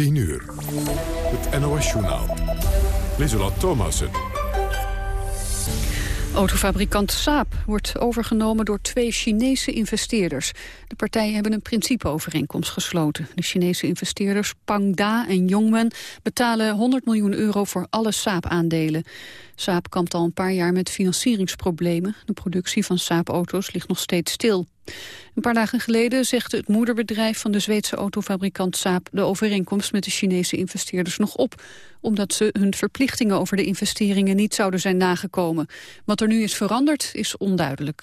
10 uur. Het NOS-journaal. Lieselot Thomassen. Autofabrikant Saab wordt overgenomen door twee Chinese investeerders. De partijen hebben een principeovereenkomst gesloten. De Chinese investeerders Pang Da en Yongmen betalen 100 miljoen euro voor alle Saab-aandelen. Saab kampt al een paar jaar met financieringsproblemen. De productie van Saab-auto's ligt nog steeds stil. Een paar dagen geleden zegt het moederbedrijf van de Zweedse autofabrikant Saab de overeenkomst met de Chinese investeerders nog op, omdat ze hun verplichtingen over de investeringen niet zouden zijn nagekomen. Wat er nu is veranderd is onduidelijk.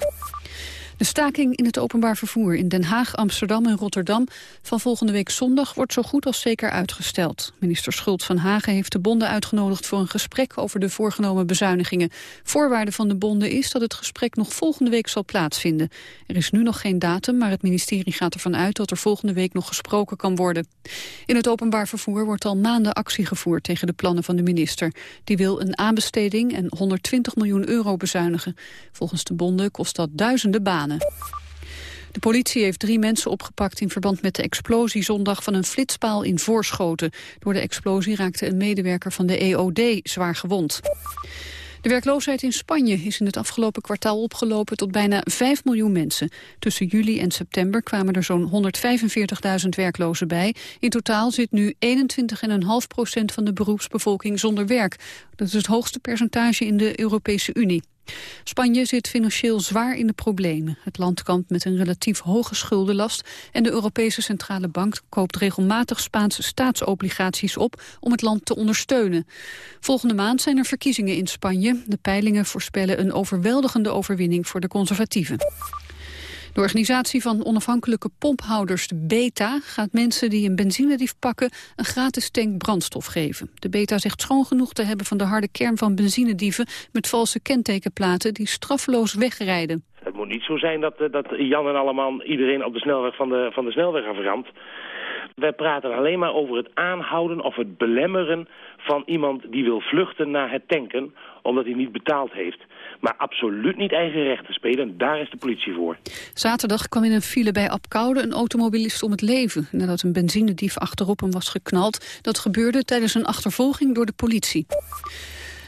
De staking in het openbaar vervoer in Den Haag, Amsterdam en Rotterdam van volgende week zondag wordt zo goed als zeker uitgesteld. Minister Schult van Hagen heeft de bonden uitgenodigd voor een gesprek over de voorgenomen bezuinigingen. Voorwaarde van de bonden is dat het gesprek nog volgende week zal plaatsvinden. Er is nu nog geen datum, maar het ministerie gaat ervan uit dat er volgende week nog gesproken kan worden. In het openbaar vervoer wordt al maanden actie gevoerd tegen de plannen van de minister. Die wil een aanbesteding en 120 miljoen euro bezuinigen. Volgens de bonden kost dat duizenden banen. De politie heeft drie mensen opgepakt in verband met de explosie zondag van een flitspaal in Voorschoten. Door de explosie raakte een medewerker van de EOD zwaar gewond. De werkloosheid in Spanje is in het afgelopen kwartaal opgelopen tot bijna 5 miljoen mensen. Tussen juli en september kwamen er zo'n 145.000 werklozen bij. In totaal zit nu 21,5 procent van de beroepsbevolking zonder werk. Dat is het hoogste percentage in de Europese Unie. Spanje zit financieel zwaar in de problemen. Het land kampt met een relatief hoge schuldenlast... en de Europese Centrale Bank koopt regelmatig Spaanse staatsobligaties op... om het land te ondersteunen. Volgende maand zijn er verkiezingen in Spanje. De peilingen voorspellen een overweldigende overwinning voor de conservatieven. De organisatie van onafhankelijke pomphouders, de Beta, gaat mensen die een benzinedief pakken een gratis tank brandstof geven. De Beta zegt schoon genoeg te hebben van de harde kern van benzinedieven met valse kentekenplaten die straffeloos wegrijden. Het moet niet zo zijn dat, eh, dat Jan en Alleman iedereen op de snelweg van de, van de snelweg aframt. Wij praten alleen maar over het aanhouden of het belemmeren van iemand die wil vluchten naar het tanken omdat hij niet betaald heeft. Maar absoluut niet eigen rechten spelen, daar is de politie voor. Zaterdag kwam in een file bij Apkoude een automobilist om het leven... nadat een benzinedief achterop hem was geknald. Dat gebeurde tijdens een achtervolging door de politie.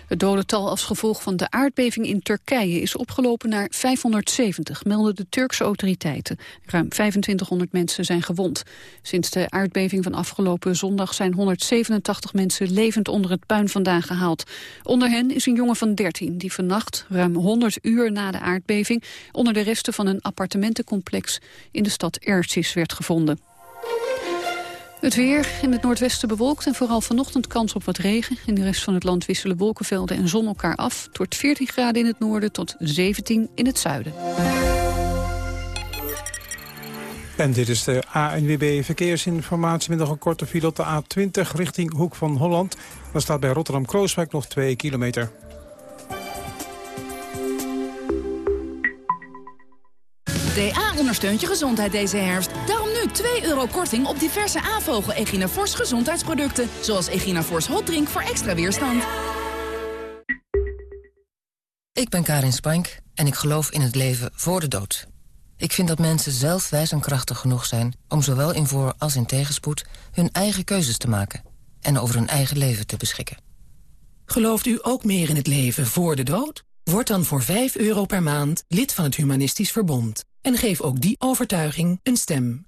Het dodental als gevolg van de aardbeving in Turkije is opgelopen naar 570, melden de Turkse autoriteiten. Ruim 2500 mensen zijn gewond. Sinds de aardbeving van afgelopen zondag zijn 187 mensen levend onder het puin vandaan gehaald. Onder hen is een jongen van 13 die vannacht, ruim 100 uur na de aardbeving, onder de resten van een appartementencomplex in de stad Ercis werd gevonden. Het weer in het noordwesten bewolkt en vooral vanochtend kans op wat regen. In de rest van het land wisselen wolkenvelden en zon elkaar af. Het wordt 14 graden in het noorden tot 17 in het zuiden. En dit is de ANWB Verkeersinformatie met nog een korte file op de A20 richting Hoek van Holland. Dan staat bij Rotterdam-Krooswijk nog 2 kilometer. DA ondersteunt je gezondheid deze herfst. Daarom nu 2 euro korting op diverse A-vogel Echinafors gezondheidsproducten. Zoals Echinafors Hot Drink voor extra weerstand. Ik ben Karin Spank en ik geloof in het leven voor de dood. Ik vind dat mensen zelf wijs en krachtig genoeg zijn... om zowel in voor- als in tegenspoed hun eigen keuzes te maken... en over hun eigen leven te beschikken. Gelooft u ook meer in het leven voor de dood? Word dan voor 5 euro per maand lid van het Humanistisch Verbond. En geef ook die overtuiging een stem.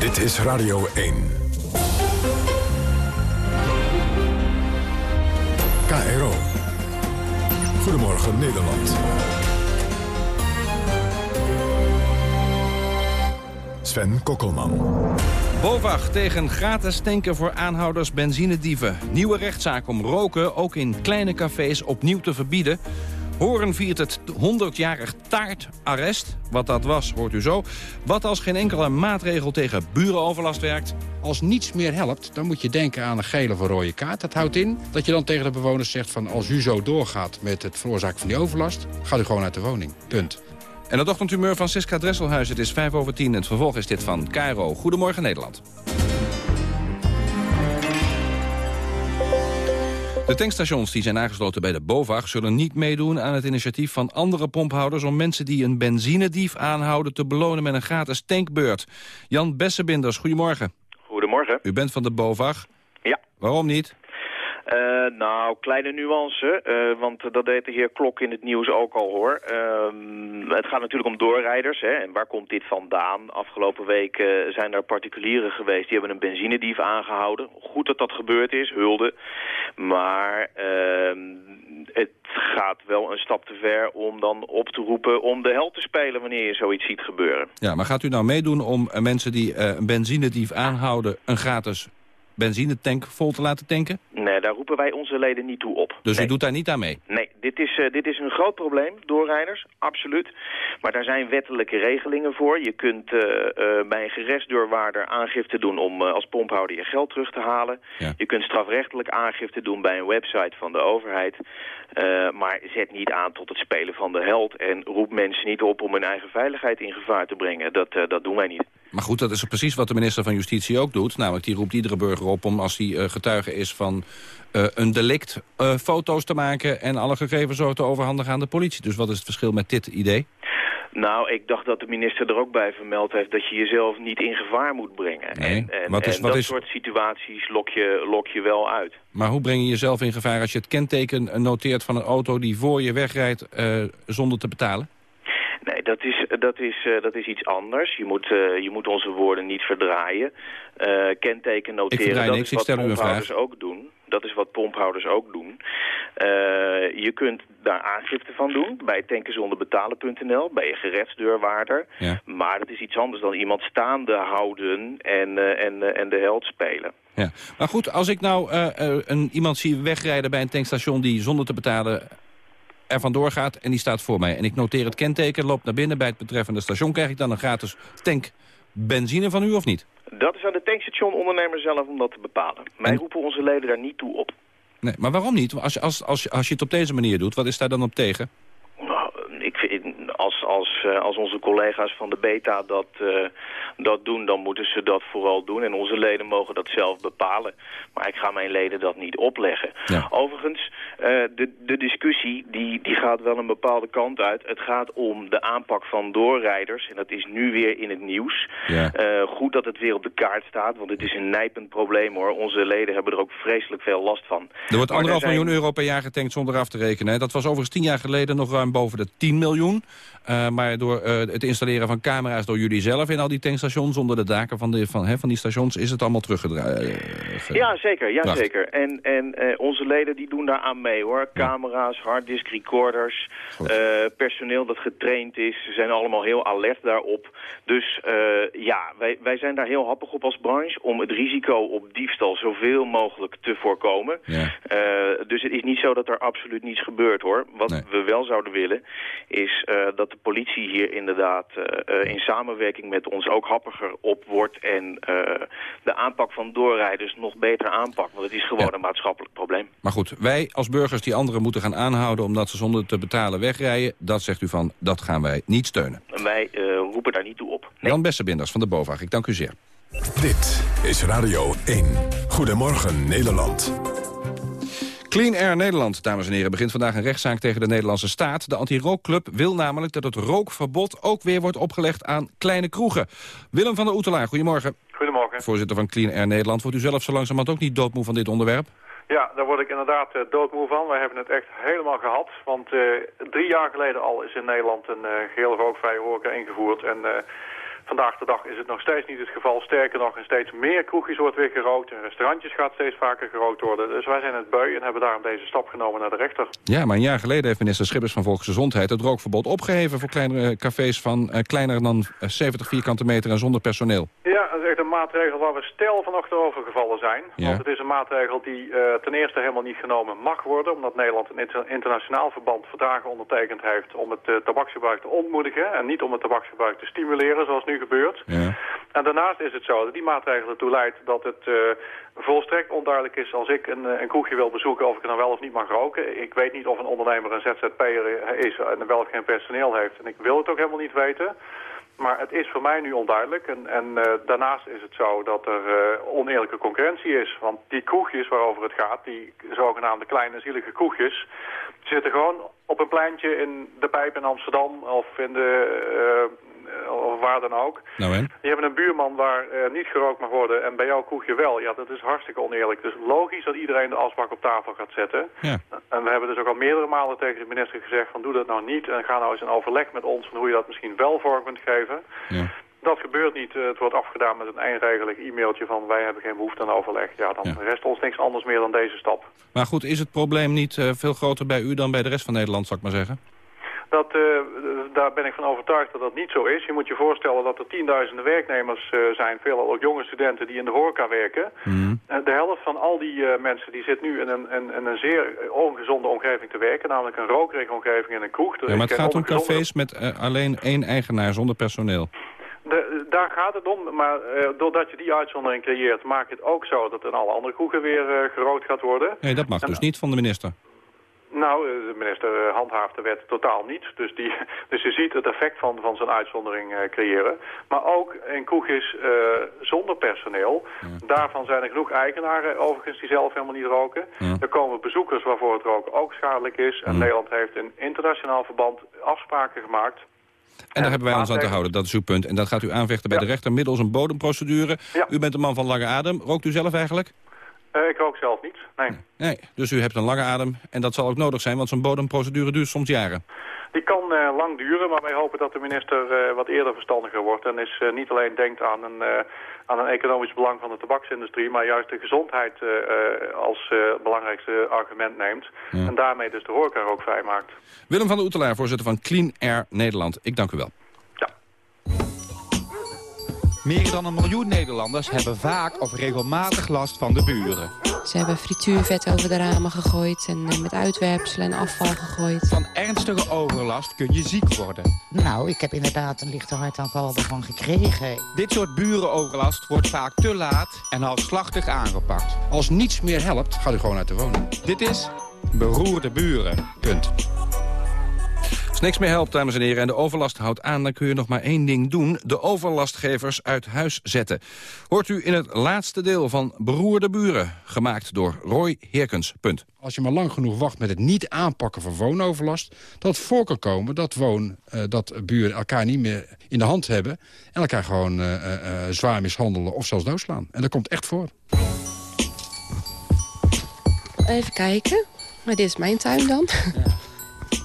Dit is Radio 1. KRO. Goedemorgen Nederland. Sven Kokkelman. BOVAG tegen gratis tanken voor aanhouders benzinedieven. Nieuwe rechtszaak om roken ook in kleine cafés opnieuw te verbieden. Horen viert het 100-jarig taartarrest. Wat dat was, hoort u zo. Wat als geen enkele maatregel tegen burenoverlast werkt. Als niets meer helpt, dan moet je denken aan een gele of rode kaart. Dat houdt in dat je dan tegen de bewoners zegt van... als u zo doorgaat met het veroorzaken van die overlast... gaat u gewoon uit de woning. Punt. En het ochtendhumeur van Siska Dresselhuis. Het is 5 over 10 en het vervolg is dit van Cairo. Goedemorgen Nederland. De tankstations die zijn aangesloten bij de BOVAG zullen niet meedoen aan het initiatief van andere pomphouders om mensen die een benzinedief aanhouden te belonen met een gratis tankbeurt. Jan Bessenbinders, goedemorgen. Goedemorgen. U bent van de BOVAG. Ja. Waarom niet? Uh, nou, kleine nuance, uh, want dat deed de heer Klok in het nieuws ook al hoor. Uh, het gaat natuurlijk om doorrijders. Hè, en waar komt dit vandaan? Afgelopen week uh, zijn er particulieren geweest die hebben een benzinedief aangehouden. Goed dat dat gebeurd is, hulde. Maar ehm, het gaat wel een stap te ver om dan op te roepen om de hel te spelen wanneer je zoiets ziet gebeuren. Ja, maar gaat u nou meedoen om mensen die een benzinedief aanhouden een gratis benzinetank vol te laten tanken? Nee, daar roepen wij onze leden niet toe op. Dus nee. u doet daar niet aan mee? Nee, dit is, uh, dit is een groot probleem, doorrijders, absoluut. Maar daar zijn wettelijke regelingen voor. Je kunt uh, uh, bij een gerechtsdeurwaarder aangifte doen om als pomphouder je geld terug te halen. Ja. Je kunt strafrechtelijk aangifte doen bij een website van de overheid. maar zet niet aan tot het spelen van de held en roep mensen niet op om hun eigen veiligheid in gevaar te brengen. Dat, dat doen wij niet. Maar goed, dat is precies wat de minister van Justitie ook doet. Namelijk, die roept iedere burger op om als hij uh, getuige is van uh, een delict... Uh, foto's te maken en alle gegevens zo te overhandigen aan de politie. Dus wat is het verschil met dit idee? Nou, ik dacht dat de minister er ook bij vermeld heeft... dat je jezelf niet in gevaar moet brengen. Nee, en en, wat is, en wat dat is... soort situaties lok je, lok je wel uit. Maar hoe breng je jezelf in gevaar als je het kenteken noteert van een auto... die voor je wegrijdt uh, zonder te betalen? Nee, dat is, dat, is, uh, dat is iets anders. Je moet, uh, je moet onze woorden niet verdraaien. Uh, kenteken noteren, dat niks. is wat pomphouders ook doen. Dat is wat pomphouders ook doen. je kunt daar aangifte van doen bij tankenzonderbetalen.nl, bij je gerechtsdeurwaarder. Ja. Maar dat is iets anders dan iemand staande houden en, en, en de held spelen. Ja. Maar goed, als ik nou een, iemand zie wegrijden bij een tankstation die zonder te betalen er vandoor gaat en die staat voor mij. En ik noteer het kenteken, loop naar binnen bij het betreffende station. Krijg ik dan een gratis tank benzine van u of niet? Dat is aan de tankstationondernemer zelf om dat te bepalen. Wij En- roepen onze leden daar niet toe op. Nee, maar waarom niet? Als, als, als, als je het op deze manier doet, wat is daar dan op tegen? Als, als, eh, als onze collega's van de beta dat, eh, dat doen, dan moeten ze dat vooral doen. En onze leden mogen dat zelf bepalen. Maar ik ga mijn leden dat niet opleggen. Ja. Overigens, eh, de, de discussie die, die gaat wel een bepaalde kant uit. Het gaat om de aanpak van doorrijders. En dat is nu weer in het nieuws. Ja. Goed dat het weer op de kaart staat, want het is een nijpend probleem hoor. Onze leden hebben er ook vreselijk veel last van. Er wordt Maar anderhalf zijn- miljoen euro per jaar getankt zonder af te rekenen. hè. Dat was overigens tien jaar geleden nog ruim boven de 10 miljoen. Eh, maar door eh, het installeren van camera's door jullie zelf in al die tankstations... onder de daken van, de, van, hè, van die stations is het allemaal teruggedraaid. Ja, zeker. Ja, zeker. En, en eh, onze leden die doen daar aan mee, hoor. Camera's, harddisk recorders, eh, personeel dat getraind is. Ze zijn allemaal heel alert daarop. Dus eh, ja, wij, wij zijn daar heel happig op als branche... om het risico op diefstal zoveel mogelijk te voorkomen. Ja. Eh, dus het is niet zo dat er absoluut niets gebeurt, hoor. Wat Nee. we wel zouden willen, is eh, dat de politie hier inderdaad... eh, eh, in samenwerking met ons ook happiger op wordt... en eh, de aanpak van doorrijders nog beter aanpakt. Want het is gewoon Ja. een maatschappelijk probleem. Maar goed, wij als burgers die anderen moeten gaan aanhouden... omdat ze zonder te betalen wegrijden, dat zegt u van, dat gaan wij niet steunen. En wij eh, roepen daar niet toe op. Nee. Jan Bessenbinders van de BOVAG, ik dank u zeer. Dit is Radio 1. Goedemorgen Nederland. Clean Air Nederland, dames en heren, begint vandaag een rechtszaak tegen de Nederlandse staat. De anti-rookclub wil namelijk dat het rookverbod ook weer wordt opgelegd aan kleine kroegen. Willem van der Oetelaar, goedemorgen. Goedemorgen. Voorzitter van Clean Air Nederland. Wordt u zelf zo langzamerhand ook niet doodmoe van dit onderwerp? Ja, daar word ik inderdaad eh, doodmoe van. Wij hebben het echt helemaal gehad. Want eh, drie jaar geleden al is in Nederland een uh, geel rookvrije horeca ingevoerd. En eh, vandaag de dag is het nog steeds niet het geval. Sterker nog, in steeds meer kroegjes wordt weer gerookt. In restaurantjes gaat steeds vaker gerookt worden. Dus wij zijn het beu en hebben daarom deze stap genomen naar de rechter. Ja, maar een jaar geleden heeft minister Schippers van Volksgezondheid... het rookverbod opgeheven voor kleinere cafés van eh, kleiner dan eh, 70 vierkante meter en zonder personeel. Ja, dat is echt een maatregel waar we stel van achterover gevallen zijn. Ja. Want het is een maatregel die eh, ten eerste helemaal niet genomen mag worden... omdat Nederland een inter- internationaal verband verdragen ondertekend heeft... om het uh, tabaksgebruik te ontmoedigen en niet om het tabaksgebruik te stimuleren zoals nu gebeurt. Ja. En daarnaast is het zo dat die maatregel ertoe leidt dat het uh, volstrekt onduidelijk is... als ik een, een kroegje wil bezoeken of ik er dan wel of niet mag roken. Ik weet niet of een ondernemer een ZZP'er is en wel of geen personeel heeft. En ik wil het ook helemaal niet weten... Maar het is voor mij nu onduidelijk. En, en uh, daarnaast is het zo dat er uh, oneerlijke concurrentie is. Want die kroegjes waarover het gaat, die zogenaamde kleine zielige kroegjes... zitten gewoon op een pleintje in de Pijp in Amsterdam of in de... Uh, of waar dan ook. Nou en? Die hebben een buurman waar uh, niet gerookt mag worden en bij jouw kroegje wel. Ja, dat is hartstikke oneerlijk. Dus logisch dat iedereen de asbak op tafel gaat zetten. Ja. En we hebben dus ook al meerdere malen tegen de minister gezegd van doe dat nou niet. En ga nou eens een overleg met ons van hoe je dat misschien wel vorm kunt geven. Ja. Dat gebeurt niet. Het wordt afgedaan met een eindregelig e-mailtje van wij hebben geen behoefte aan overleg. Ja, dan Ja. rest ons niks anders meer dan deze stap. Maar goed, is het probleem niet veel groter bij u dan bij de rest van Nederland, zou ik maar zeggen? Dat, uh, daar ben ik van overtuigd dat dat niet zo is. Je moet je voorstellen dat er tienduizenden werknemers uh, zijn, veelal ook jonge studenten die in de horeca werken. Mm. Uh, de helft van al die mensen die zit nu in een, in, in een zeer ongezonde omgeving te werken, namelijk een rokerige omgeving in een kroeg. Ja, maar het gaat om cafés met alleen één eigenaar zonder personeel. De, daar gaat het om, maar uh, doordat je die uitzondering creëert, maak je het ook zo dat in alle andere kroegen weer uh, gerookt gaat worden. Nee, dat mag en, dus niet van de minister. Nou, de minister handhaaft de wet totaal niet. Dus, die, dus je ziet het effect van, van zijn uitzondering uh, creëren. Maar ook in kroegjes uh, zonder personeel. Ja. Daarvan zijn er genoeg eigenaren overigens die zelf helemaal niet roken. Ja. Er komen bezoekers waarvoor het roken ook schadelijk is. En ja. Nederland heeft in internationaal verband afspraken gemaakt. En daar hebben wij ons aan te houden, dat is uw punt. En dat gaat u aanvechten bij de rechter middels een bodemprocedure. U bent een man van lange adem. Rookt u zelf eigenlijk? Uh, ik rook zelf niet, nee. Nee, dus u hebt een lange adem en dat zal ook nodig zijn, want zo'n bodemprocedure duurt soms jaren. Die kan uh, lang duren, maar wij hopen dat de minister uh, wat eerder verstandiger wordt... en is niet alleen denkt aan een, aan een economisch belang van de tabaksindustrie... maar juist de gezondheid als belangrijkste argument neemt... Ja. en daarmee dus de horeca ook vrijmaakt. Willem van der Oetelaar, voorzitter van Clean Air Nederland. Ik dank u wel. Meer dan een miljoen Nederlanders hebben vaak of regelmatig last van de buren. Ze hebben frituurvet over de ramen gegooid en met uitwerpselen en afval gegooid. Van ernstige overlast kun je ziek worden. Nou, ik heb inderdaad een lichte hartaanval ervan gekregen. Dit soort burenoverlast wordt vaak te laat en halfslachtig aangepakt. Als niets meer helpt, gaat u gewoon uit de woning. Dit is Beroerde Buren. Punt. Als niks meer helpt, dames en heren, en de overlast houdt aan... dan kun je nog maar één ding doen, de overlastgevers uit huis zetten. Hoort u in het laatste deel van Beroerde Buren, gemaakt door Roy Heerkens. Punt. Als je maar lang genoeg wacht met het niet aanpakken van woonoverlast... dat het voor kan komen dat, woon, uh, dat buren elkaar niet meer in de hand hebben... en elkaar gewoon uh, uh, zwaar mishandelen of zelfs doodslaan. En dat komt echt voor. Even kijken. Maar dit is mijn tuin dan. Ja.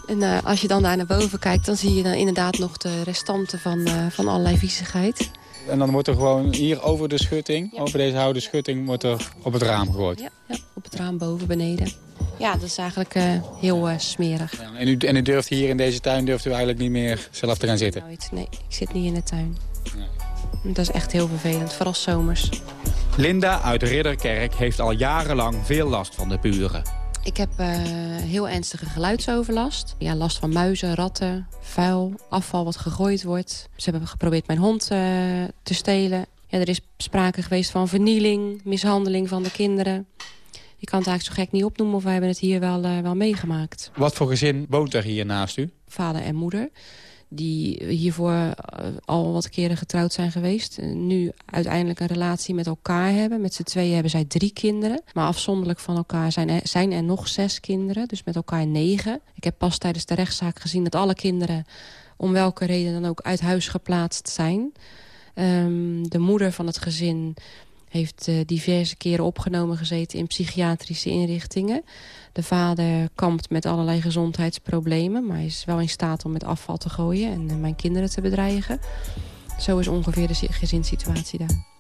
En uh, als je dan daar naar boven kijkt, dan zie je dan inderdaad nog de restanten van, uh, van allerlei viezigheid. En dan wordt er gewoon hier over de schutting, ja. over deze houten schutting, wordt er op het raam gegooid? Ja, ja op het raam boven, beneden. Ja, dat is eigenlijk uh, heel smerig. Ja, en, u, en u durft hier in deze tuin durft u eigenlijk niet meer zelf te gaan zitten? Nooit, nee. Ik zit niet in de tuin. Nee. Dat is echt heel vervelend, vooral zomers. Linda uit Ridderkerk heeft al jarenlang veel last van de buren. Ik heb uh, heel ernstige geluidsoverlast. Ja, last van muizen, ratten, vuil, afval wat gegooid wordt. Ze hebben geprobeerd mijn hond uh, te stelen. Ja, er is sprake geweest van vernieling, mishandeling van de kinderen. Je kan het eigenlijk zo gek niet opnoemen of we hebben het hier wel, uh, wel meegemaakt. Wat voor gezin woont er hier naast u? Vader en moeder die hiervoor al wat keren getrouwd zijn geweest. Nu uiteindelijk een relatie met elkaar hebben. Met z'n tweeën hebben zij drie kinderen. Maar afzonderlijk van elkaar zijn er, zijn er nog zes kinderen. Dus met elkaar negen. Ik heb pas tijdens de rechtszaak gezien dat alle kinderen... om welke reden dan ook uit huis geplaatst zijn. Um, de moeder van het gezin heeft uh, diverse keren opgenomen gezeten in psychiatrische inrichtingen. De vader kampt met allerlei gezondheidsproblemen... maar is wel in staat om met afval te gooien en uh, mijn kinderen te bedreigen. Zo is ongeveer de gezinssituatie daar.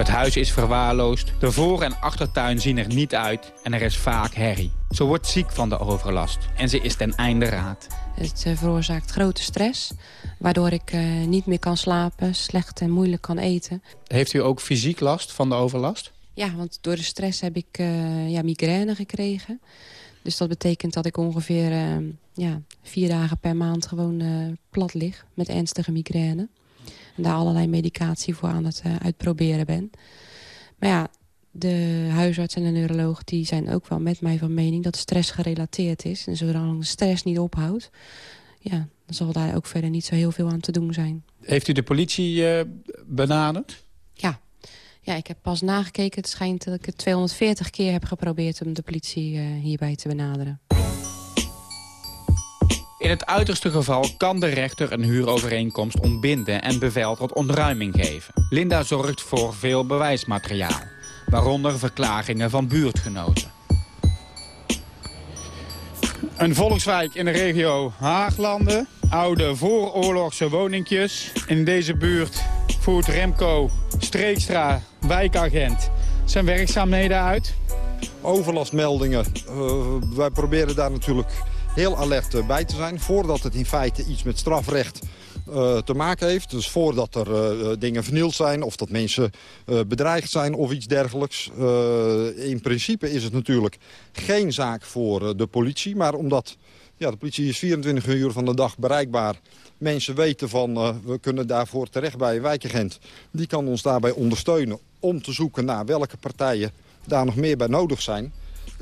Het huis is verwaarloosd, de voor- en achtertuin zien er niet uit en er is vaak herrie. Ze wordt ziek van de overlast en ze is ten einde raad. Het eh, veroorzaakt grote stress, waardoor ik eh, niet meer kan slapen, slecht en moeilijk kan eten. Heeft u ook fysiek last van de overlast? Ja, want door de stress heb ik eh, ja, migraine gekregen. Dus dat betekent dat ik ongeveer ja, vier dagen per maand gewoon eh, plat lig met ernstige migraine. En daar allerlei medicatie voor aan het eh, uitproberen ben. Maar ja, de huisarts en de neuroloog die zijn ook wel met mij van mening dat stress gerelateerd is. En zolang de stress niet ophoudt, ja, dan zal daar ook verder niet zo heel veel aan te doen zijn. Heeft u de politie eh, benaderd? Ja. ja, ik heb pas nagekeken. Het schijnt dat ik het 240 keer heb geprobeerd om de politie eh, hierbij te benaderen. In het uiterste geval kan de rechter een huurovereenkomst ontbinden en bevel tot ontruiming geven. Linda zorgt voor veel bewijsmateriaal, waaronder verklaringen van buurtgenoten. Een volkswijk in de regio Haaglanden. Oude vooroorlogse woningjes. In deze buurt voert Remco Streekstra, wijkagent, zijn werkzaamheden uit. Overlastmeldingen. Uh, wij proberen daar natuurlijk heel alert uh, bij te zijn. Voordat het in feite iets met strafrecht uh, te maken heeft. Dus voordat er uh, dingen vernield zijn of dat mensen bedreigd zijn of iets dergelijks. in principe is het natuurlijk geen zaak voor de politie. Maar omdat ja, de politie is 24 uur van de dag bereikbaar. Mensen weten van we kunnen daarvoor terecht bij een wijkagent. Die kan ons daarbij ondersteunen om te zoeken naar welke partijen daar nog meer bij nodig zijn.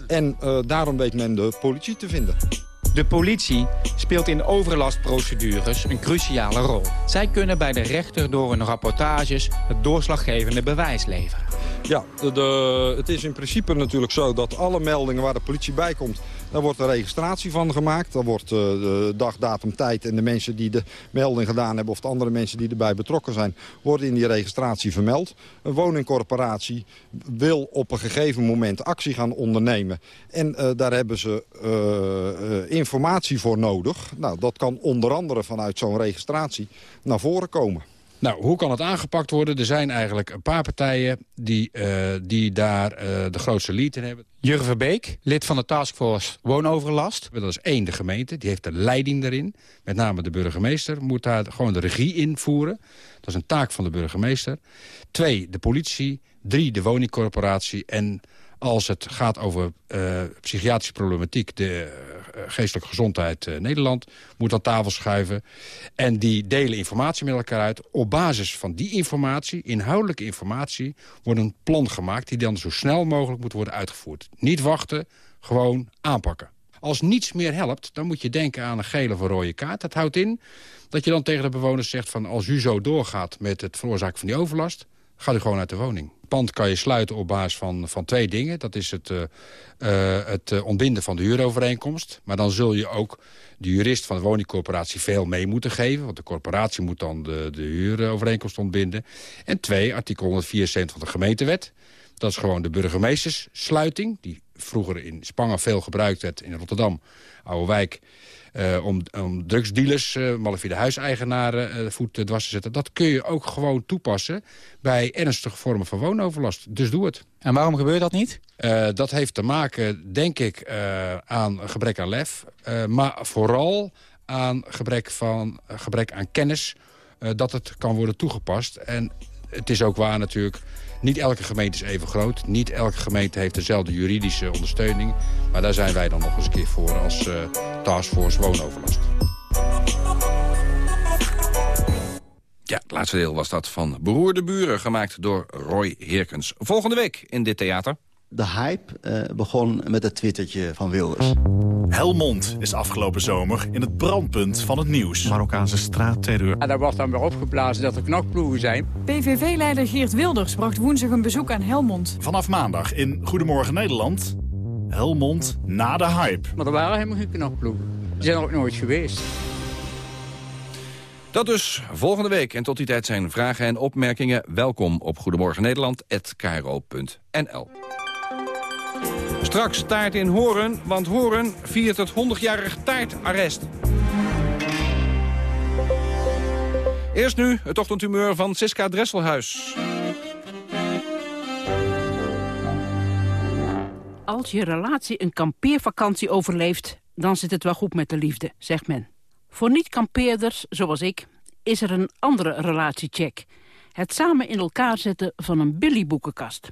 En daarom weet men de politie te vinden. De politie speelt in overlastprocedures een cruciale rol. Zij kunnen bij de rechter door hun rapportages het doorslaggevende bewijs leveren. Ja, de, het is in principe natuurlijk zo dat alle meldingen waar de politie bij komt... daar wordt een registratie van gemaakt. Dan wordt uh, de dag, datum, tijd en de mensen die de melding gedaan hebben... of de andere mensen die erbij betrokken zijn... worden in die registratie vermeld. Een woningcorporatie wil op een gegeven moment actie gaan ondernemen. En uh, daar hebben ze uh, informatie voor nodig. Nou, dat kan onder andere vanuit zo'n registratie naar voren komen. Nou, hoe kan het aangepakt worden? Er zijn eigenlijk een paar partijen die, uh, die daar uh, de grootste lead in hebben. Jurgen Verbeek, lid van de taskforce Woonoverlast. Dat is één, de gemeente. Die heeft de leiding daarin. Met name de burgemeester moet daar gewoon de regie invoeren. Dat is een taak van de burgemeester. Twee, de politie. Drie, de woningcorporatie. En als het gaat over uh, psychiatrische problematiek... de geestelijke gezondheid uh, Nederland moet aan tafel schuiven. En die delen informatie met elkaar uit. Op basis van die informatie, inhoudelijke informatie... wordt een plan gemaakt die dan zo snel mogelijk moet worden uitgevoerd. Niet wachten, gewoon aanpakken. Als niets meer helpt, dan moet je denken aan een gele of een rode kaart. Dat houdt in dat je dan tegen de bewoners zegt van... als u zo doorgaat met het veroorzaken van die overlast... gaat u gewoon uit de woning. Pand kan je sluiten op basis van, van twee dingen. Dat is het, uh, uh, het uh, ontbinden van de huurovereenkomst. Maar dan zul je ook de jurist van de woningcorporatie veel mee moeten geven. Want de corporatie moet dan de, de huurovereenkomst ontbinden. En twee, artikel 174 van de gemeentewet. Dat is gewoon de burgemeesterssluiting. Die vroeger in Spangen veel gebruikt werd in Rotterdam. Oude wijk. Uh, om, om drugsdealers, uh, malafide huiseigenaren uh, voet dwars te zetten. Dat kun je ook gewoon toepassen bij ernstige vormen van woonoverlast. Dus doe het. En waarom gebeurt dat niet? dat heeft te maken, denk ik, aan gebrek aan lef. maar vooral aan gebrek, van, gebrek aan kennis dat het kan worden toegepast. En het is ook waar natuurlijk... Niet elke gemeente is even groot. Niet elke gemeente heeft dezelfde juridische ondersteuning. Maar daar zijn wij dan nog eens een keer voor als uh, Taskforce Woonoverlast. Ja, het laatste deel was dat van Beroerde Buren, gemaakt door Roy Heerkens. Volgende week in dit theater. De hype uh, begon met het twittertje van Wilders. Helmond is afgelopen zomer in het brandpunt van het nieuws. Marokkaanse straatterreur. En daar wordt dan weer opgeblazen dat er knokploegen zijn. PVV-leider Geert Wilders bracht woensdag een bezoek aan Helmond. Vanaf maandag in Goedemorgen Nederland. Helmond na de hype. Maar er waren helemaal geen knokploegen. Die zijn er ook nooit geweest. Dat dus volgende week. En tot die tijd zijn vragen en opmerkingen welkom op Goedemorgen Nederland@kro.nl. Straks taart in Horen, want Horen viert het 100-jarig taartarrest. Eerst nu het ochtendhumeur van Siska Dresselhuis. Als je relatie een kampeervakantie overleeft... dan zit het wel goed met de liefde, zegt men. Voor niet-kampeerders, zoals ik, is er een andere relatiecheck. Het samen in elkaar zetten van een billyboekenkast.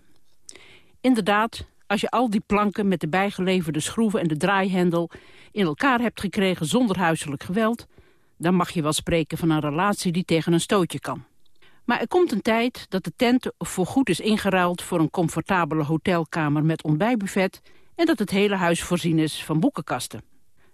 Inderdaad, als je al die planken met de bijgeleverde schroeven en de draaihendel... in elkaar hebt gekregen zonder huiselijk geweld... dan mag je wel spreken van een relatie die tegen een stootje kan. Maar er komt een tijd dat de tent voorgoed is ingeruild... voor een comfortabele hotelkamer met ontbijtbuffet... en dat het hele huis voorzien is van boekenkasten.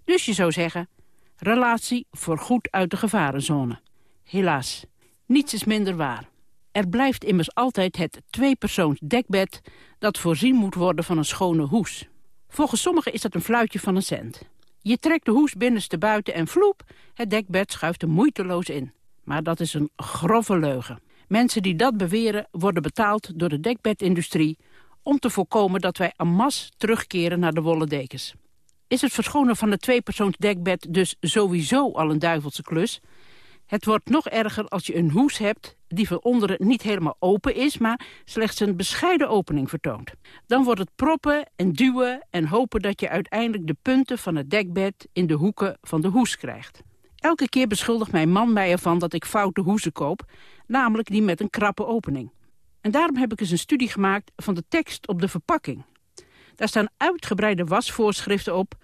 Dus je zou zeggen, relatie voorgoed uit de gevarenzone. Helaas, niets is minder waar. Er blijft immers altijd het tweepersoons dekbed... dat voorzien moet worden van een schone hoes. Volgens sommigen is dat een fluitje van een cent. Je trekt de hoes binnenste buiten en vloep, het dekbed schuift er moeiteloos in. Maar dat is een grove leugen. Mensen die dat beweren worden betaald door de dekbedindustrie... om te voorkomen dat wij en terugkeren naar de wollen dekens. Is het verschonen van het tweepersoons dekbed dus sowieso al een duivelse klus... Het wordt nog erger als je een hoes hebt die van onderen niet helemaal open is... maar slechts een bescheiden opening vertoont. Dan wordt het proppen en duwen en hopen dat je uiteindelijk de punten van het dekbed... in de hoeken van de hoes krijgt. Elke keer beschuldigt mijn man mij ervan dat ik foute hoezen koop... namelijk die met een krappe opening. En daarom heb ik eens een studie gemaakt van de tekst op de verpakking. Daar staan uitgebreide wasvoorschriften op...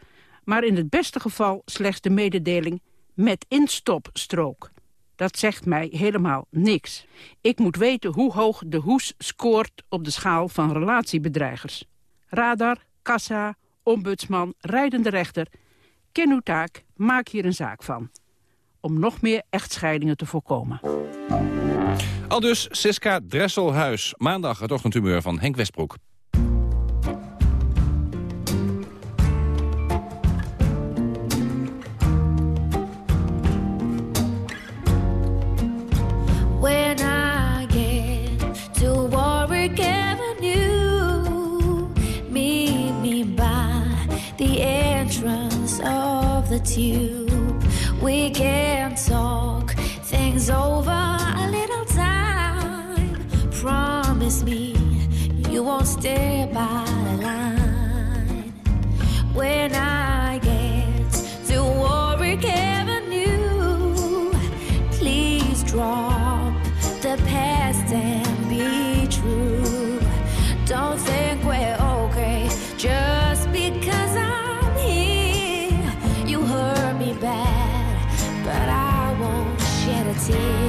maar in het beste geval slechts de mededeling met instopstrook. Dat zegt mij helemaal niks. Ik moet weten hoe hoog de hoes scoort op de schaal van relatiebedreigers. Radar, kassa, ombudsman, rijdende rechter. Ken uw taak, maak hier een zaak van. Om nog meer echtscheidingen te voorkomen. Al dus Siska Dresselhuis. Maandag het ochtendhumeur van Henk Westbroek. When I get to Warwick Avenue, meet me by the entrance of the tube. We can talk things over a little time. Promise me you won't stay by the line. When I see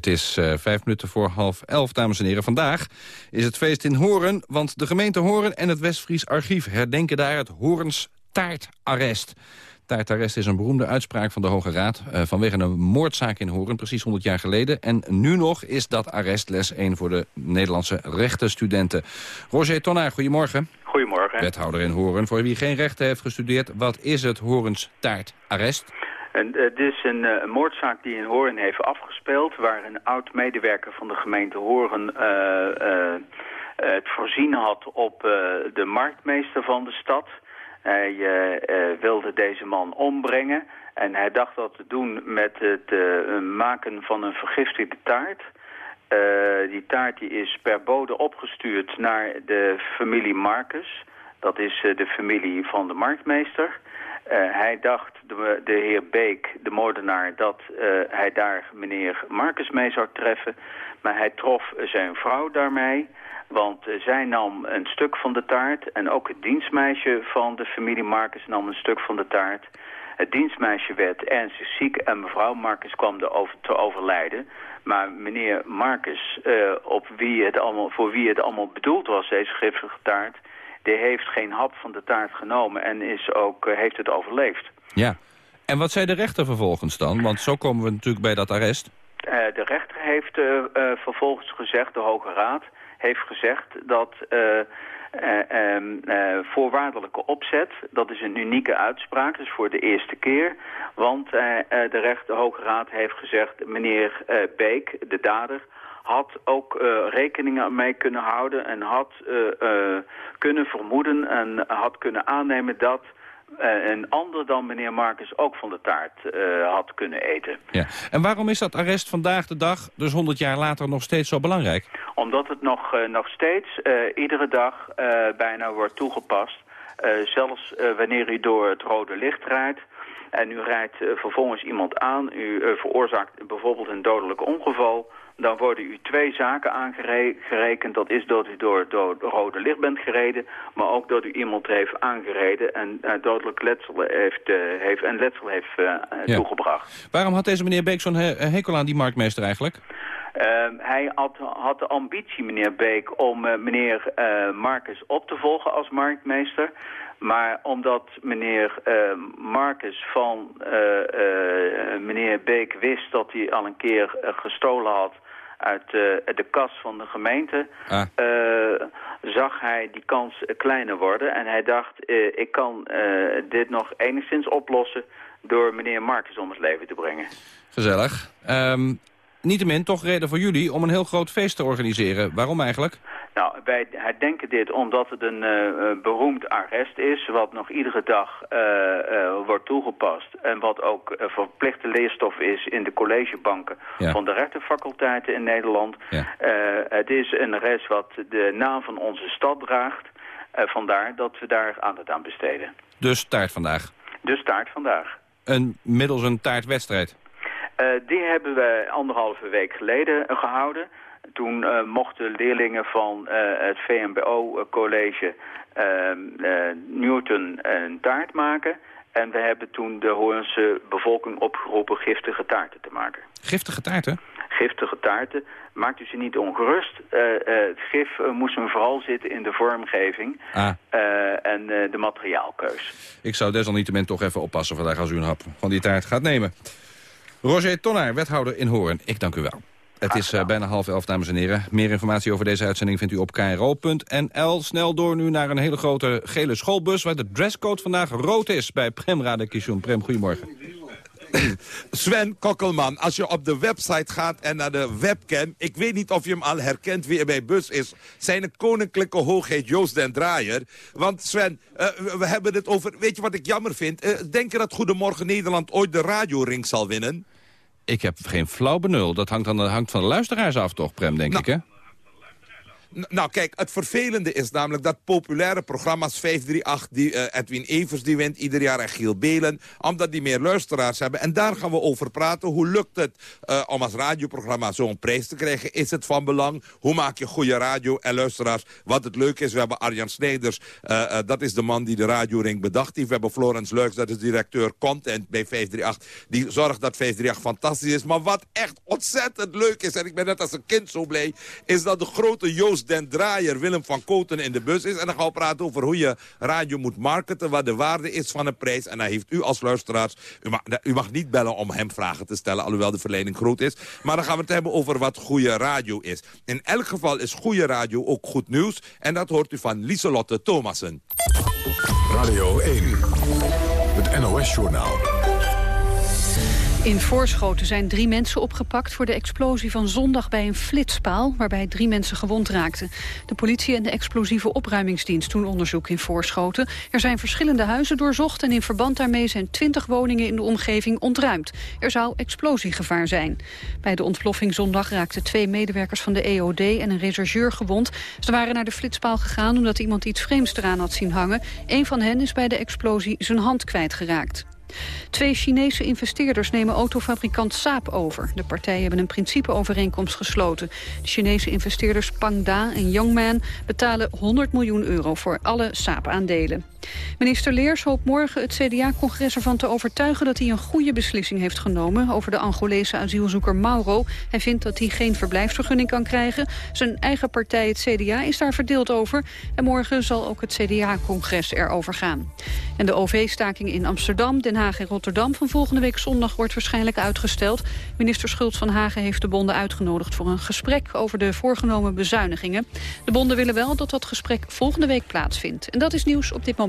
Het is eh, vijf minuten voor half elf, dames en heren. Vandaag is het feest in Horen, want de gemeente Horen en het Westfries Archief herdenken daar het Horens taartarrest. Taartarrest is een beroemde uitspraak van de Hoge Raad... eh, vanwege een moordzaak in Horen, precies 100 jaar geleden. En nu nog is dat arrest les 1 voor de Nederlandse rechtenstudenten. Roger Tonnaar, goedemorgen. Goedemorgen. Wethouder in Horen. Voor wie geen rechten heeft gestudeerd, wat is het Horens taartarrest? En, eh, dit is een, eh, een moordzaak die in Hoorn heeft afgespeeld... waar een oud-medewerker van de gemeente Hoorn eh, het voorzien had op de marktmeester van de stad. Hij wilde deze man ombrengen en hij dacht dat te doen met het maken van een vergiftigde taart... Die taart die is per bode opgestuurd naar de familie Marcus. Dat is de familie van de marktmeester. Eh, hij dacht, de, de heer Beek, de moordenaar, dat eh, hij daar meneer Marcus mee zou treffen. Maar hij trof zijn vrouw daarmee. Want zij nam een stuk van de taart en ook het dienstmeisje van de familie Marcus nam een stuk van de taart. Het dienstmeisje werd ernstig ziek en mevrouw Marcus kwam te overlijden. Maar meneer Marcus, eh, op wie het allemaal, voor wie het allemaal bedoeld was, deze giftige taart... die heeft geen hap van de taart genomen en is ook, eh, heeft het overleefd. Ja. En wat zei de rechter vervolgens dan? Want zo komen we natuurlijk bij dat arrest. Eh, de rechter heeft eh, vervolgens gezegd, de Hoge Raad heeft gezegd dat eh, eh, ehm, eh, voorwaardelijke opzet, dat is een unieke uitspraak, dus voor de eerste keer. Want de, recht, de Hoge Raad heeft gezegd, meneer Beek, de dader, had ook eh, rekeningen mee kunnen houden en had eh, eh, kunnen vermoeden en had kunnen aannemen dat een ander dan meneer Marcus ook van de taart had kunnen eten. Ja. En waarom is dat arrest vandaag de dag, dus 100 jaar later, nog steeds zo belangrijk? Omdat het nog, nog steeds iedere dag bijna wordt toegepast. Zelfs wanneer u door het rode licht rijdt en u rijdt vervolgens iemand aan, u veroorzaakt bijvoorbeeld een dodelijk ongeval, dan worden u twee zaken aangerekend. Dat is dat u door, door het rode licht bent gereden, maar ook dat u iemand heeft aangereden en eh, dodelijk letsel heeft, eh, heeft, en letsel heeft eh, Ja. toegebracht. Waarom had deze meneer Beek zo'n he- hekel aan die marktmeester eigenlijk? Ehm, hij had, had de ambitie, meneer Beek, om meneer Marcus op te volgen als marktmeester. Maar omdat meneer eh, Marcus van eh, eh, meneer Beek wist dat hij al een keer gestolen had uit de kas van de gemeente, Ah. zag hij die kans kleiner worden. En hij dacht, ik kan dit nog enigszins oplossen door meneer Marcus om het leven te brengen. Gezellig. Ehm niettemin toch reden voor jullie om een heel groot feest te organiseren. Waarom eigenlijk? Nou, wij herdenken dit omdat het een eh, eh, beroemd arrest is... wat nog iedere dag eh, wordt toegepast... en wat ook verplichte leerstof is in de collegebanken... Ja. van de rechtenfaculteiten in Nederland. Ja. Het is een arrest wat de naam van onze stad draagt. Vandaar dat we daar aandacht aan besteden. Dus taart vandaag. Dus taart vandaag. Een, middels een taartwedstrijd. Die hebben we anderhalve week geleden eh, gehouden. Toen eh, mochten leerlingen van eh, het VMBO-college Newton een taart maken. En we hebben toen de Hoornse bevolking opgeroepen giftige taarten te maken. Giftige taarten? Giftige taarten. Maakt u ze niet ongerust. Eh, eh, het gif eh, moest hem vooral zitten in de vormgeving Ah, eh, en eh, de materiaalkeus. ik zou desalniettemin toch even oppassen vandaag als u een hap van die taart gaat nemen. Roger Tonnaar, wethouder in Hoorn. Ik dank u wel. Het is eh, bijna half elf, dames en heren. Meer informatie over deze uitzending vindt u op kro.nl. Snel door nu naar een hele grote gele schoolbus... waar de dresscode vandaag rood is bij Prem Radekishun. Prem, goedemorgen. Sven Kokkelman, als je op de website gaat en naar de webcam... ik weet niet of je hem al herkent wie er bij bus is... zijn koninklijke hoogheid Joost den Draaier. Want Sven, eh, we, hebben het over... Weet je wat ik jammer vind? Eh, denk je dat Goedemorgen Nederland ooit de radioring zal winnen? Ik heb geen flauw benul. Dat hangt, de, hangt van de luisteraars af toch, Prem, denk ik, hè? Nou, kijk, het vervelende is namelijk dat populaire programma's 538... Die, eh, Edwin Evers die wint ieder jaar en Giel Belen... omdat die meer luisteraars hebben. En daar gaan we over praten. Hoe lukt het eh, om als radioprogramma zo'n prijs te krijgen? Is het van belang? Hoe maak je goede radio en luisteraars? Wat het leuk is, we hebben Arjan Snijders. eh, dat is de man die de radioring bedacht heeft. We hebben Florence Luiks, dat is directeur content bij 538. Die zorgt dat 538 fantastisch is. Maar wat echt ontzettend leuk is... en ik ben net als een kind zo blij... is dat de grote Joost den Draaier Willem van Koten in de bus is. En dan gaan we praten over hoe je radio moet marketen... wat de waarde is van een prijs. En dan heeft u als luisteraars... U mag, u mag niet bellen om hem vragen te stellen... alhoewel de verleiding groot is. Maar dan gaan we het hebben over wat goede radio is. In elk geval is goede radio ook goed nieuws. En dat hoort u van Lieselotte Thomassen. Radio 1, het NOS-journaal. In Voorschoten zijn drie mensen opgepakt voor de explosie van zondag bij een flitspaal, waarbij drie mensen gewond raakten. De politie en de explosieve opruimingsdienst doen onderzoek in Voorschoten. Er zijn verschillende huizen doorzocht en in verband daarmee zijn twintig woningen in de omgeving ontruimd. Er zou explosiegevaar zijn. Bij de ontploffing zondag raakten twee medewerkers van de EOD en een rechercheur gewond. Ze waren naar de flitspaal gegaan omdat iemand iets vreemds eraan had zien hangen. Een van hen is bij de explosie zijn hand kwijtgeraakt. Twee Chinese investeerders nemen autofabrikant Saab over. De partijen hebben een principeovereenkomst gesloten. De Chinese investeerders Pangda en Yongman betalen 100 miljoen euro voor alle Saab-aandelen. Minister Leers hoopt morgen het CDA-congres ervan te overtuigen dat hij een goede beslissing heeft genomen over de Angolese asielzoeker Mauro. Hij vindt dat hij geen verblijfsvergunning kan krijgen. Zijn eigen partij, het CDA, is daar verdeeld over. En morgen zal ook het CDA-congres erover gaan. En de OV-staking in Amsterdam, Den Haag en Rotterdam van volgende week zondag wordt waarschijnlijk uitgesteld. Minister Schultz van Hagen heeft de bonden uitgenodigd voor een gesprek over de voorgenomen bezuinigingen. De bonden willen wel dat dat gesprek volgende week plaatsvindt. En dat is nieuws op dit moment.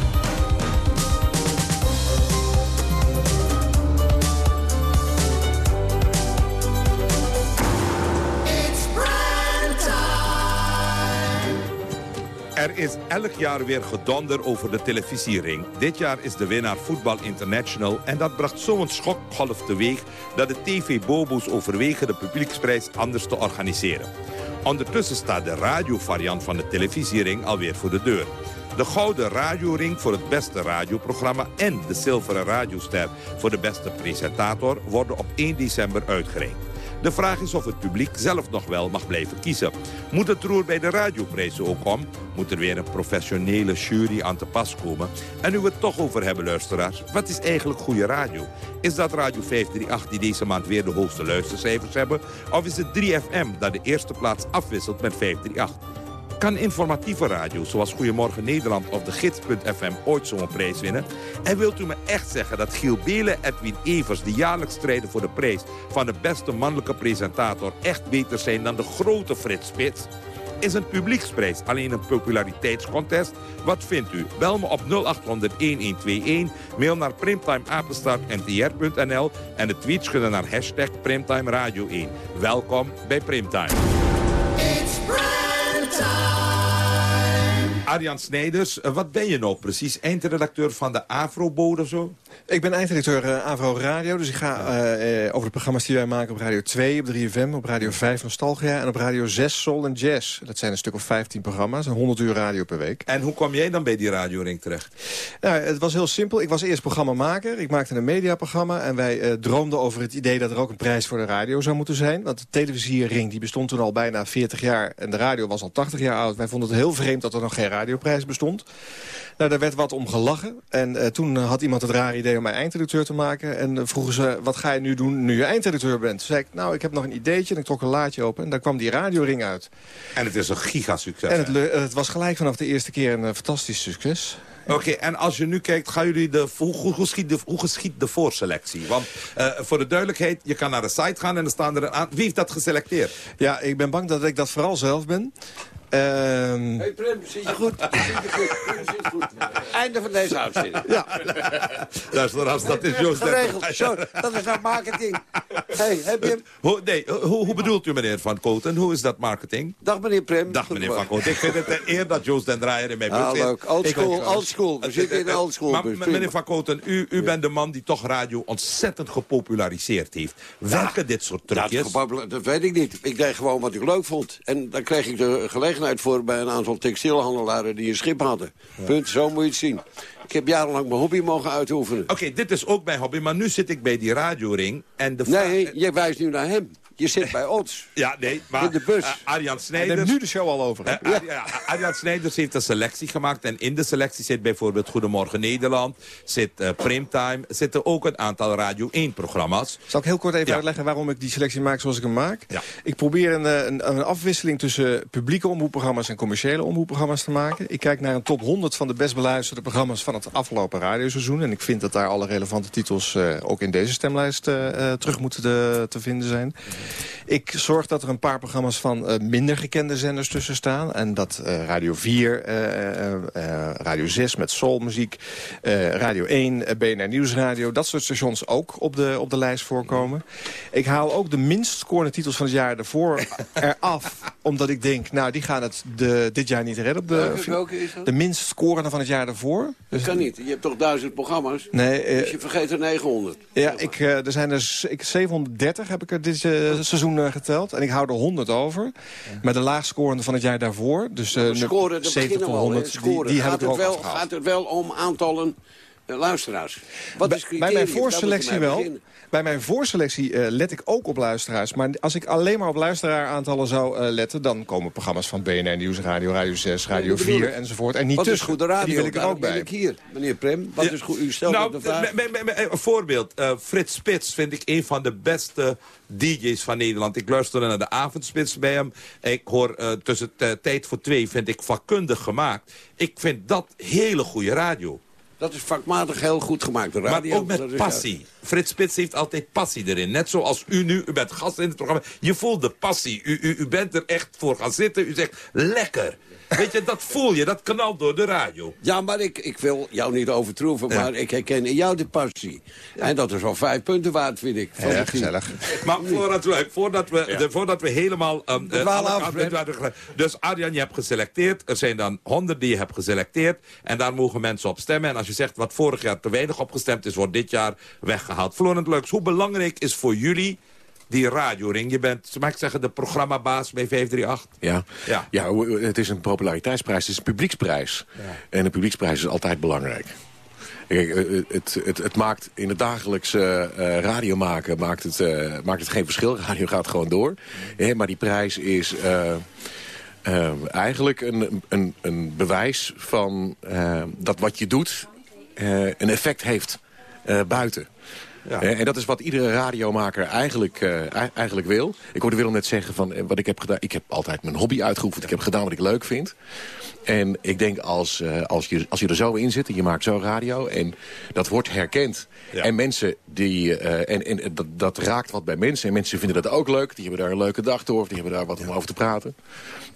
Er is elk jaar weer gedonder over de televisiering. Dit jaar is de winnaar Voetbal International... en dat bracht zo'n schokgolf teweeg... dat de TV-bobo's overwegen de publieksprijs anders te organiseren. Ondertussen staat de radiovariant van de televisiering alweer voor de deur. De Gouden Radioring voor het beste radioprogramma... en de Zilveren Radioster voor de beste presentator... worden op 1 december uitgereikt. De vraag is of het publiek zelf nog wel mag blijven kiezen. Moet het roer bij de radioprijzen ook om? Moet er weer een professionele jury aan te pas komen? En nu we het toch over hebben, luisteraars. Wat is eigenlijk goede radio? Is dat Radio 538 die deze maand weer de hoogste luistercijfers hebben? Of is het 3FM dat de eerste plaats afwisselt met 538? Kan informatieve radio, zoals Goedemorgen Nederland of de Gids.fm ooit zo'n prijs winnen? En wilt u me echt zeggen dat Giel Belen en Edwin Evers... die jaarlijks strijden voor de prijs van de beste mannelijke presentator... echt beter zijn dan de grote Frits Spits? Is een publieksprijs alleen een populariteitscontest? Wat vindt u? Bel me op 0800-1121, mail naar primtimeapenstaartntr.nl... en de tweet schudden naar hashtag Primtime Radio 1. Welkom bij Primtime. Arjan Snijders, eh, wat ben je nou precies? Eindredacteur van de Afro-bode of zo? Ik ben eindredacteur uh, Avro Radio, dus ik ga uh, uh, over de programma's die wij maken op Radio 2, op 3FM, op Radio 5 Nostalgia en op Radio 6 Soul en Jazz. Dat zijn een stuk of 15 programma's, een 100 uur radio per week. En hoe kwam jij dan bij die radioring terecht? Nou, het was heel simpel. Ik was eerst programmamaker. Ik maakte een mediaprogramma en wij droomden over het idee dat er ook een prijs voor de radio zou moeten zijn. Want de televisiering die bestond toen al bijna 40 jaar en de radio was al 80 jaar oud. Wij vonden het heel vreemd dat er nog geen radioprijs bestond. Nou, daar werd wat om gelachen. En toen had iemand het rare idee om mij eindredacteur te maken. En uh, vroegen ze, wat ga je nu doen nu je eindredacteur bent? Toen zei ik, nou, ik heb nog een ideetje. En ik trok een laadje open en daar kwam die radioring uit. En het is een gigasucces. En het, het, was gelijk vanaf de eerste keer een uh, fantastisch succes. Oké, okay, en als je nu kijkt, gaan jullie de, hoe, hoe, geschiet de, hoe geschiet de voorselectie? Want uh, voor de duidelijkheid, je kan naar de site gaan en er staan er aan. Wie heeft dat geselecteerd? Ja, ik ben bang dat ik dat vooral zelf ben. Ehm, Hey Prem, zit je goed? Zit je goed? Zit goed. Einde van deze uitzending. Ja. Luisteraars, dat is Joost Geregeld. Zo, dat is nou marketing. Hey, heb je? Hoe, nee, hoe, hoe bedoelt u, meneer Van Koten? Hoe is dat marketing? Dag, meneer Prem. Dag, meneer Van Koten. Ik vind het een eer dat Joost den Draaier in mijn bus Ah, zit. Old school, old school. We zitten in de old school Maar meneer Van Koten, u, u bent de man die toch radio ontzettend gepopulariseerd heeft. Werken dit soort trucjes? gebabbel- dat weet ik niet. Ik deed gewoon wat ik leuk vond. En daar kreeg ik de gelegenheid voor bij een aantal textielhandelaren die een schip hadden. Punt, zo moet je het zien. Ik heb jarenlang mijn hobby mogen uitoefenen. Oké, dit is ook mijn hobby, maar nu zit ik bij die radioring. En de Nee, je wijst nu naar hem. Je zit bij ons. Ja, nee, maar In de bus. eh, Arjan Hij Snijders... nu de show al over. Eh, Ar- ja, Arjan Snijders heeft een selectie gemaakt. En in de selectie zit bijvoorbeeld Goedemorgen Nederland. Zit eh, Primetime. Zitten ook een aantal Radio 1-programma's. Zal ik heel kort even Ja. uitleggen waarom ik die selectie maak zoals ik hem maak? Ik probeer een, een, een afwisseling tussen publieke omroepprogramma's en commerciële omroepprogramma's te maken. Ik kijk naar een top 100 van de best beluisterde programma's van het afgelopen radioseizoen. En ik vind dat daar alle relevante titels eh, ook in deze stemlijst terug moeten te, te vinden zijn. Ik zorg dat er een paar programma's van eh, minder gekende zenders tussen staan. En dat eh, Radio 4, eh, Radio 6 met soulmuziek, Radio 1, eh, BNR Nieuwsradio... dat soort stations ook op de, op de lijst voorkomen. Ik haal ook de minst scorende titels van het jaar ervoor eraf. Omdat ik denk, nou, die gaan het de, dit jaar niet redden. Op de, welke is dat? de minst scorende van het jaar ervoor. Dat kan niet. Je hebt toch duizend programma's? Nee, dus je vergeet er 900. Ja, ik, er zijn er ik, 730 heb ik er dit seizoen eh, geteld. En ik hou er 100 over. Maar de laagscorende van het jaar daarvoor, dus eh, Scoren, daar 70 beginnen tot we al. hè. 100, die, die gaat, er het wel, gaat het wel om aantallen eh, luisteraars? Wat is Bij mijn voorselectie wel. beginnen. Bij mijn voorselectie eh, let ik ook op luisteraars. Maar als ik alleen maar op luisteraaraantallen zou eh, letten... dan komen programma's van BNR Nieuwsradio, Radio 6, Radio dat bedoel 4 ik. enzovoort. En niet Wat is tussen. goede En radio? Die wil ik er ook ben bij. ik hier, meneer Prem. Wat Ja. is goed? U stelt nou, de vraag. een voorbeeld. Eh, Frits Spits vind ik een van de beste DJ's van Nederland. Ik luisterde naar de avondspits bij hem. Ik hoor eh, tussen tijd voor twee vind ik vakkundig gemaakt. Ik vind dat hele goede radio. Dat is vakmatig heel goed gemaakt. De radio, maar ook met is passie. Frits Spits heeft altijd passie erin. Net zoals u nu, u bent gast in het programma. Je voelt de passie. U, u, u bent er echt voor gaan zitten. U zegt, lekker. Weet je, dat voel je. Dat knalt door de radio. Ja, maar ik, ik wil jou niet overtroeven, maar ik herken in jou de passie. En dat is al vijf punten waard, vind ik. van Ja, gezellig. Maar voordat we, voordat we, de, voordat we helemaal... Um, We dwalen af, dus Arjan, je hebt geselecteerd. Er zijn dan honderd die je hebt geselecteerd. En daar mogen mensen op stemmen. En als je zegt wat vorig jaar te weinig opgestemd is... wordt dit jaar weggehaald. Florent Leuks, hoe belangrijk is voor jullie die radioring? Je bent, mag ik zeggen, de programmabaas bij 538. Ja. Ja. Ja. het is een populariteitsprijs, het is een publieksprijs. En een publieksprijs is altijd belangrijk. Kijk, eh, het, het, het maakt in het dagelijkse eh, radio maken maakt het, eh, maakt het geen verschil. Radio gaat gewoon door. Hè, maar die prijs is eh, eh, eigenlijk een, een, een bewijs van eh, dat wat je doet eh, een effect heeft eh, buiten. Eh, en dat is wat iedere radiomaker eigenlijk, eh, ei- eigenlijk wil. Ik hoorde Willem net zeggen van eh, wat ik heb gedaan. Ik heb altijd mijn hobby uitgeoefend. Ik heb gedaan wat ik leuk vind. En ik denk als, eh, als, je, als je er zo in zit en je maakt zo radio... en dat wordt herkend. En mensen die... eh, en en dat, dat raakt wat bij mensen. En mensen vinden dat ook leuk. Die hebben daar een leuke dag door. Of die hebben daar wat om over te praten.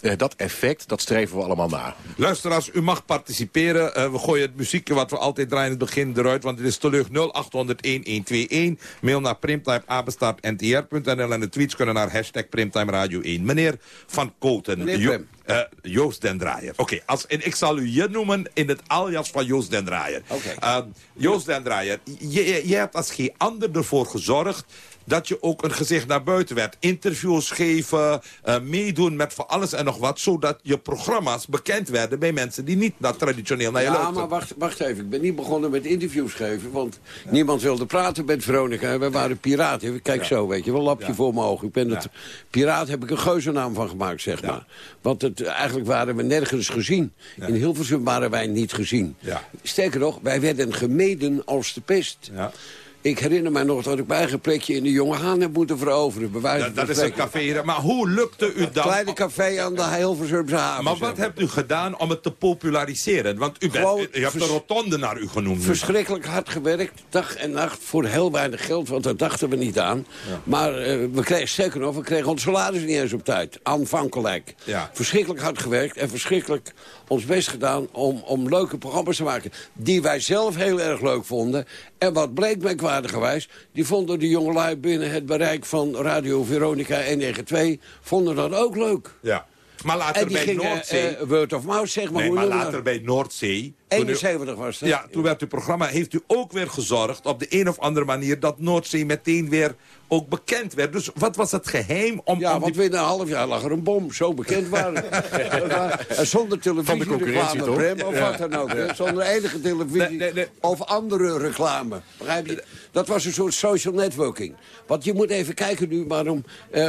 Eh, dat effect, dat streven we allemaal na. Luisteraars, u mag participeren. Eh, we gooien het muziekje wat we altijd draaien in het begin eruit. Want het is terug 0800-1121. Mail naar primtimeapenstaartntr.nl en de tweets kunnen naar hashtag Primtime Radio 1. Meneer Van Koten. Meneer Eh, Joost den Draaier. Oké, als en ik zal u je noemen in het alias van Joost den Draaier. Eh, Joost den Draaier, je, je, je hebt als geen ander ervoor gezorgd dat je ook een gezicht naar buiten werd. Interviews geven, eh, meedoen met van alles en nog wat... zodat je programma's bekend werden bij mensen die niet naar traditioneel naar je Ja, luisteren. maar wacht, wacht even. Ik ben niet begonnen met interviews geven. Want niemand wilde praten met Veronica. Wij waren piraten. Kijk zo, weet je wel. Lapje voor mijn ogen. Ik ben het, Piraat heb ik een geuzennaam van gemaakt, zeg maar. Want het, eigenlijk waren we nergens gezien. In Hilversum waren wij niet gezien. Sterker nog, wij werden gemeden als de pest. Ik herinner mij nog dat ik mijn eigen plekje in de Jonge Haan heb moeten veroveren. bij wijze Dat, dat is een café. Maar hoe lukte u dan... kleine café aan de Hilversumse haven. Maar wat hebt u gedaan om het te populariseren? Want u, bent, u hebt de rotonde naar u genoemd. Verschrikkelijk hard gewerkt, dag en nacht, voor heel weinig geld, want daar dachten we niet aan. Maar eh, we kregen, zeker nog, we kregen ons salaris niet eens op tijd, aanvankelijk. Ja. Verschrikkelijk hard gewerkt en verschrikkelijk ons best gedaan om, om leuke programma's te maken. Die wij zelf heel erg leuk vonden. En wat bleek merkwaardigerwijs, die vonden de jongelui binnen het bereik van Radio Veronica 192, vonden dat ook leuk. Ja. Maar later bij Noordzee... eh, word of mouth, zeg maar. nee, maar later dat? bij Noordzee... toen u- 71 was dat. Ja, toen werd uw programma, heeft u ook weer gezorgd op de een of andere manier dat Noordzee meteen weer ook bekend werd. Dus wat was het geheim om... Ja, om want die... binnen een half jaar lag er een bom. Zo bekend waren. En zonder televisie concurrentie, toch? Brem, of Ja. wat dan ook. hè. Zonder enige televisie of andere reclame. Begrijp je? Dat was een soort social networking. Want je moet even kijken nu waarom eh,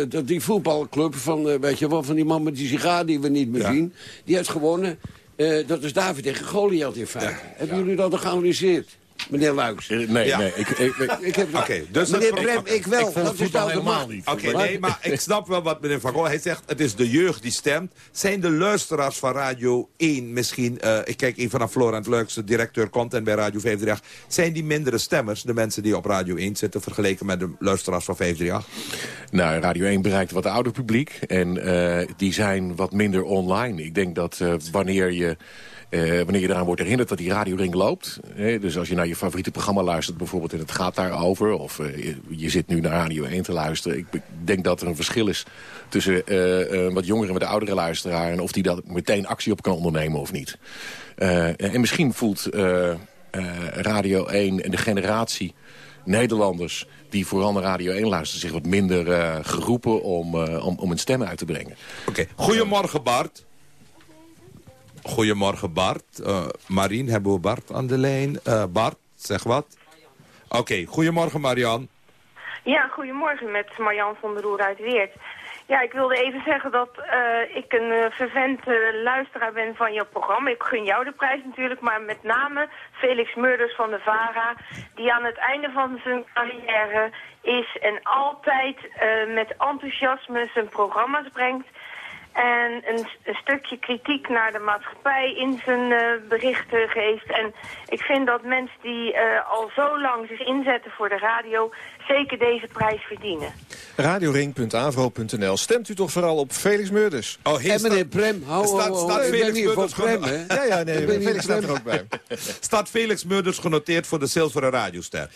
eh, dat die voetbalclub van, eh, weet je wel, van die man met die sigaar die we niet meer Ja. zien. Die heeft gewonnen. Eh, dat is David tegen Goliath in feite. Hebben jullie dat al geanalyseerd? Meneer Luiks. Eh, Nee, Ja. nee. Ik, ik, ik- Ik heb, Oké, dus meneer Brem, oké. ik wel. Ik vond dat het is voetbal nou helemaal man. niet. Oké, Maar- nee, maar ik snap wel wat meneer Van Gogh... Hij zegt, het is de jeugd die stemt. Zijn de luisteraars van Radio 1 misschien... eh, ik kijk even naar Florent Luiks, de directeur content bij Radio 538. Zijn die mindere stemmers, de mensen die op Radio 1 zitten... vergeleken met de luisteraars van 538? Nou, Radio 1 bereikt wat ouder publiek. En eh, die zijn wat minder online. Ik denk dat eh, wanneer je... eh, wanneer je eraan wordt herinnerd dat die radioring loopt. hè, dus als je naar je favoriete programma luistert bijvoorbeeld... en het gaat daarover. Of eh, je, zit nu naar Radio 1 te luisteren. Ik denk dat er een verschil is tussen eh, eh, wat jongeren met de oudere luisteraar... en of die daar meteen actie op kan ondernemen of niet. Eh, en misschien voelt eh, eh, Radio 1 en de generatie Nederlanders die vooral naar Radio 1 luisteren... zich wat minder eh, geroepen om, eh, om, om een stem uit te brengen. Oké, goedemorgen Bart. Goedemorgen Bart. Eh Marien, hebben we Bart aan de lijn? Eh, Bart, zeg wat. Oké, goedemorgen Marian. Ja, goedemorgen met Marjan van der Roer uit Weert. Ja, ik wilde even zeggen dat eh, ik een uh, luisteraar ben van jouw programma. Ik gun jou de prijs natuurlijk, maar met name Felix Murders van de VARA... die aan het einde van zijn carrière is en altijd met enthousiasme zijn programma's brengt... En een, een stukje kritiek naar de maatschappij in zijn uh, berichten geeft. En ik vind dat mensen die uh, al zo lang zich inzetten voor de radio... zeker deze prijs verdienen. Radioring.avro.nl. Stemt u toch vooral op Felix Meurders? Oh, hier En meneer staat- Prem, hou, staat- staat ik ben Felix hier voor Meurders Prem, hè? Ja, ja, nee, Ik ben hier Felix staat er ook bij. Staat Felix Murders genoteerd voor de zilveren radioster?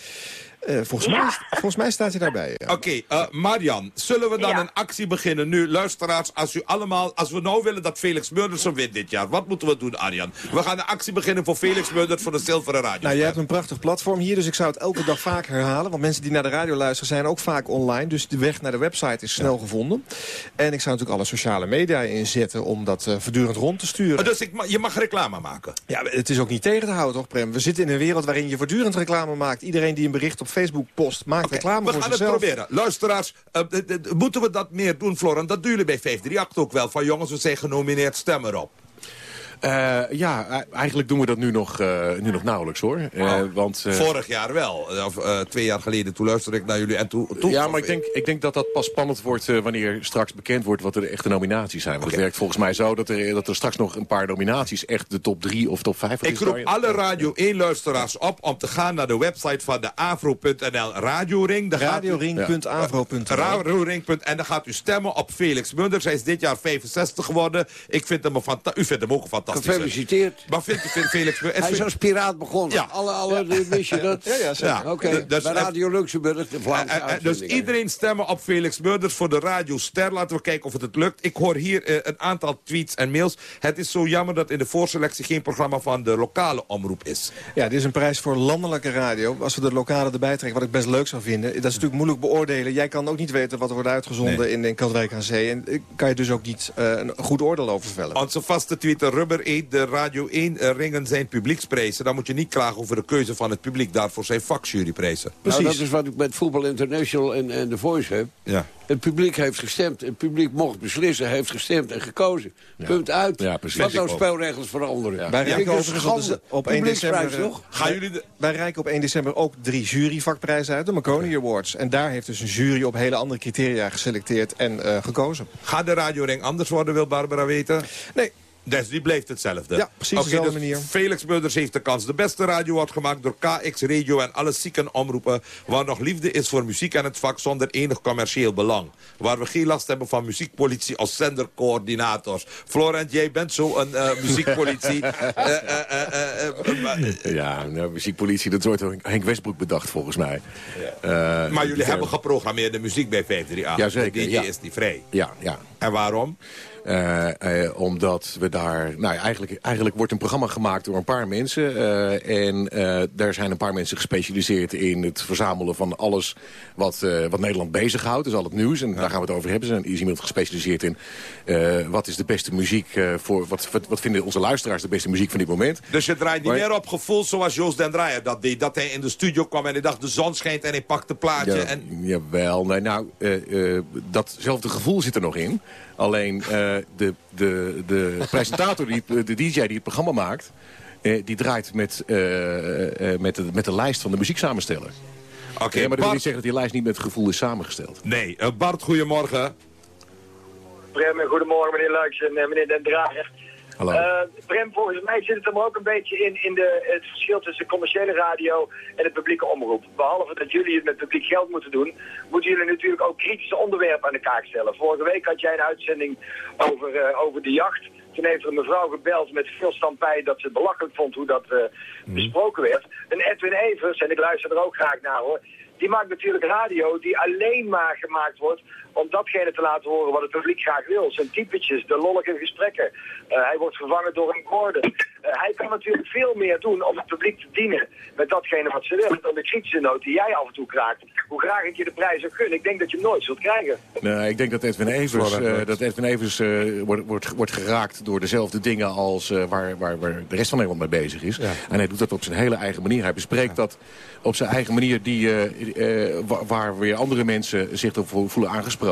Eh, volgens, mij, volgens mij staat hij daarbij. ja. Oké, eh, Marian, zullen we dan Ja. een actie beginnen nu? Luisteraars, als u allemaal, als we nou willen dat Felix Murders hem wint dit jaar, wat moeten we doen, Arjan? We gaan een actie beginnen voor Felix Murders voor de zilveren radio. Nou, jij hebt een prachtig platform hier, dus ik zou het elke dag vaak herhalen. Want mensen die naar de radio luisteren zijn ook vaak online. Dus de weg naar de website is snel gevonden. En ik zou natuurlijk alle sociale media inzetten om dat eh, voortdurend rond te sturen. Eh, dus ik, ma- je mag reclame maken. Ja, het is ook niet tegen te houden, toch, Prem? We zitten in een wereld waarin je voortdurend reclame maakt. Iedereen die een bericht op Facebook post, maakt reclame we voor gaan het zichzelf. proberen. Luisteraars, eh, d- d- moeten we dat meer doen, Florent? Dat doen jullie bij 538 ook wel. Van jongens, we zijn genomineerd, stem erop. Eh, ja, e- eigenlijk doen we dat nu nog, eh, nu nog nauwelijks hoor. Eh, want, eh, Vorig jaar wel. Of eh, twee jaar geleden, toen luisterde ik naar jullie en toen... ja, maar ik denk, ik denk dat dat pas spannend wordt wanneer straks bekend wordt wat de echte nominaties zijn. Want het werkt volgens mij zo dat er, dat er straks nog een paar nominaties echt de top 3 of top 5 Ik roep alle Radio 1-luisteraars op om te gaan naar de website van de avro.nl Radioring. Radioring.avro.nl. Radioring. En dan gaat u stemmen op Felix Munders. Hij is dit jaar 65 geworden. Ik vind hem een U vindt hem ook een fantastische. Gefeliciteerd. Maar Felix. Hij is als piraat begonnen. Ja. Alle, alle, wist je dat? Ja, ja, zeker. Ja. Oké, Dus- bij Radio Luxemburg, de Vlaamse Eh, eh, dus uitzending. iedereen stemmen op Felix Murders voor de Radio Ster. Laten we kijken of het, het lukt. Ik hoor hier eh, een aantal tweets en mails. Het is zo jammer dat in de voorselectie geen programma van de lokale omroep is. Ja, dit is een prijs voor landelijke radio. Als we de lokale erbij trekken, wat ik best leuk zou vinden. Dat is natuurlijk moeilijk beoordelen. Jij kan ook niet weten wat er wordt uitgezonden Nee. in, in Katwijk aan Zee. En eh, kan je dus ook niet eh, een goed oordeel over vellen. Onze vaste tweeter Rubber nummer 1, de Radio 1 eh, ringen zijn publieksprijzen... dan moet je niet klagen over de keuze van het publiek. Daarvoor zijn vakjuryprijzen. Nou, dat is wat ik met Voetbal International en, en The Voice heb. Ja. Het publiek heeft gestemd. Het publiek mocht beslissen, heeft gestemd en gekozen. Punt uit. Ja, precies. Wat nou spelregels veranderen. Wij Ja. reiken is overigens op, schande. de- op 1 Publieksprijs, december... toch? Gaan jullie de... Wij reiken op 1 december ook drie juryvakprijzen uit, de Marconi Awards. En daar heeft dus een jury op hele andere criteria geselecteerd en eh, gekozen. Gaat de radioring anders worden, wil Barbara weten? Nee. Dus die blijft hetzelfde? Ja, precies Oké, dezelfde dus manier. Felix Mulders heeft de kans. De beste radio wordt gemaakt door KX Radio en alle zieken omroepen... waar nog liefde is voor muziek en het vak zonder enig commercieel belang. Waar we geen last hebben van muziekpolitie als zendercoördinators. Florent, jij bent zo een eh, muziekpolitie. Eh, eh, Ja, nou, muziekpolitie, dat wordt door Henk Westbroek bedacht volgens mij. Eh, maar jullie hebben geprogrammeerde muziek bij 538. Jazeker, De DJ ja. is die vrij. Ja, ja. En waarom? Eh, eh, omdat we daar... Nou, eigenlijk, eigenlijk wordt een programma gemaakt door een paar mensen. eh, en daar zijn een paar mensen gespecialiseerd in het verzamelen van alles wat, wat Nederland bezighoudt. Dus al het nieuws. En daar gaan we het over hebben. Er is iemand gespecialiseerd in wat is de beste muziek voor... Wat, wat, wat vinden onze luisteraars de beste muziek van dit moment. Dus je draait niet Maar- meer op gevoel zoals Joost den Draaier dat deed. Dat hij in de studio kwam en hij dacht de zon schijnt en hij pakt een plaatje. Ja, En... Jawel, nee, nou, datzelfde gevoel zit er nog in. Alleen de, de, de presentator, die, de DJ die het programma maakt... eh, die draait met, eh, eh, met, de, met de lijst van de muzieksamensteller. Oké, ja, maar dat wil niet zeggen dat die lijst niet met gevoel is samengesteld. Nee, Bart, goedemorgen. Prem, goedemorgen meneer Luijks en meneer Den Drager. Hallo. Eh, Prem, volgens mij zit het er ook een beetje in, in de, het verschil tussen commerciële radio en het publieke omroep. Behalve dat jullie het met publiek geld moeten doen, moeten jullie natuurlijk ook kritische onderwerpen aan de kaak stellen. Vorige week had jij een uitzending over, eh, over de jacht. Toen heeft er een mevrouw gebeld met veel stampij dat ze het belachelijk vond hoe dat eh, besproken werd. En Edwin Evers, en ik luister er ook graag naar hoor, die maakt natuurlijk radio die alleen maar gemaakt wordt om datgene te laten horen wat het publiek graag wil. Zijn typetjes, de lollige gesprekken. Eh, hij wordt vervangen door een Gordon. Eh, hij kan natuurlijk veel meer doen om het publiek te dienen met datgene wat ze willen. Dan de kritische noot die jij af en toe kraakt. Hoe graag ik je de prijs ook gun. Ik denk dat je hem nooit zult krijgen. Nee, ik denk dat Edwin Evers, eh, dat Edwin Evers eh, wordt, wordt, wordt geraakt door dezelfde dingen als eh, waar, waar, waar de rest van Nederland mee bezig is. En hij doet dat op zijn hele eigen manier. Hij bespreekt dat op zijn eigen manier die, eh, eh, wa- waar weer andere mensen zich voelen aangesproken.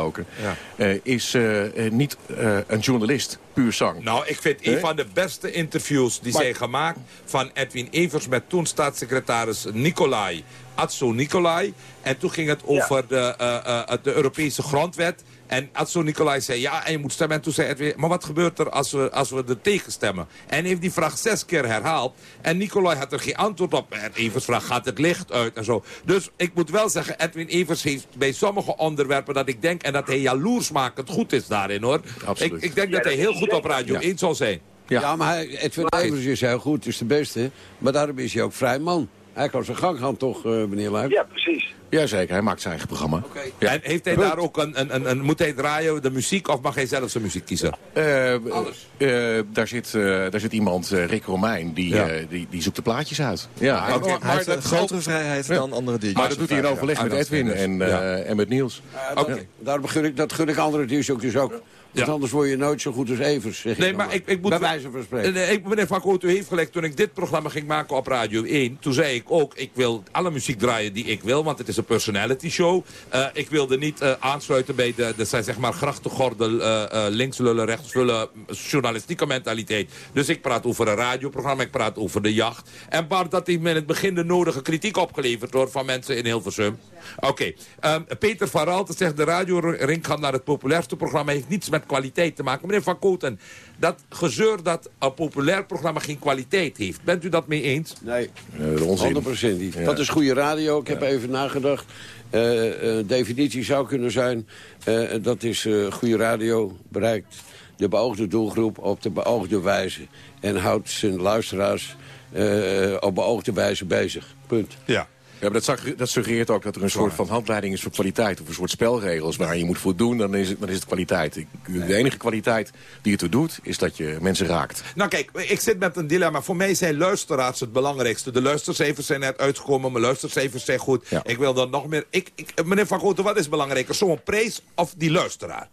Eh, is eh, eh, niet eh, een journalist, puur zang. Nou, ik vind een van de beste interviews die Maar- zijn gemaakt... van Edwin Evers met toen staatssecretaris Nicolai. Atso Nicolai. En toen ging het over de, eh, eh, de Europese grondwet. En Atso Nicolai zei ja, en je moet stemmen. En toen zei Edwin, maar wat gebeurt er als we, als we er tegen stemmen? En heeft die vraag zes keer herhaald. En Nicolai had er geen antwoord op. En Evers vraagt, gaat het licht uit en zo. Dus ik moet wel zeggen, Edwin Evers heeft bij sommige onderwerpen dat ik denk... en dat hij jaloersmakend goed is daarin, hoor. Ik, ik denk dat hij heel goed op Radio 1 zal zijn. Ja, maar hij, Edwin Evers is heel goed, is de beste. Maar daarom is hij ook vrij man. Hij kan zijn gang gaan toch, eh, meneer Luijks? Ja, precies. Jazeker, hij maakt zijn eigen programma. Ja. En heeft hij daar ook een, een, een, een- moet hij draaien, de muziek, of mag hij zelf zijn muziek kiezen? Eh, eh, daar, zit, eh, daar zit iemand, eh, Rick Romein, die, Ja. eh, die, die zoekt de plaatjes uit. Ja, Oké, hij heeft een grotere vrijheid dan andere DJ's. Maar dat doet hij in overleg met Edwin en, eh, en met Niels. Oké. Daarom gun ik, dat gun ik andere DJ's ook dus ook. Want anders word je nooit zo goed als Evers, zeg Nee, maar ik, ik moet... Bij wijze van spreken. Nee, ik, meneer Van Koot, u heeft gelijk. Toen ik dit programma ging maken op Radio 1... toen zei ik ook, ik wil alle muziek draaien die ik wil... want het is een personality show. Eh, ik wilde niet eh, aansluiten bij de, de zeg maar, grachtengordel... eh eh links lullen, rechts lullen, journalistieke mentaliteit. Dus ik praat over een radioprogramma, ik praat over de jacht. En Bart, dat me in het begin de nodige kritiek opgeleverd... hoor, van mensen in Hilversum. Oké, ehm, Peter van Raalte zegt... de radioring gaat naar het populairste programma... heeft niets met kwaliteit te maken. Meneer Van Kooten, dat gezeur dat een populair programma geen kwaliteit heeft. Bent u dat mee eens? Nee, Uh, onzin. 100% niet. Ja. Dat is goede radio. Ik heb even nagedacht. Eh, eh, definitie zou kunnen zijn... eh, dat is eh, goede radio, bereikt de beoogde doelgroep op de beoogde wijze. En houdt zijn luisteraars eh, op beoogde wijze bezig. Punt. Ja. Ja, maar dat, dat suggereert ook dat er een soort van handleiding is voor kwaliteit. Of een soort spelregels waar je moet voldoen, dan is het, dan is het kwaliteit. Ik- De enige kwaliteit die het er doet, is dat je mensen raakt. Nou kijk, ik zit met een dilemma. Voor mij zijn luisteraars het belangrijkste. De luistercijfers zijn net uitgekomen. Mijn luistercijfers zijn goed. Ik wil dan nog meer... Ik, ik, meneer Van Gooten, wat is belangrijker? Zo'n prijs of die luisteraar?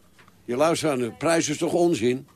Je luistert aan de prijs is toch onzin?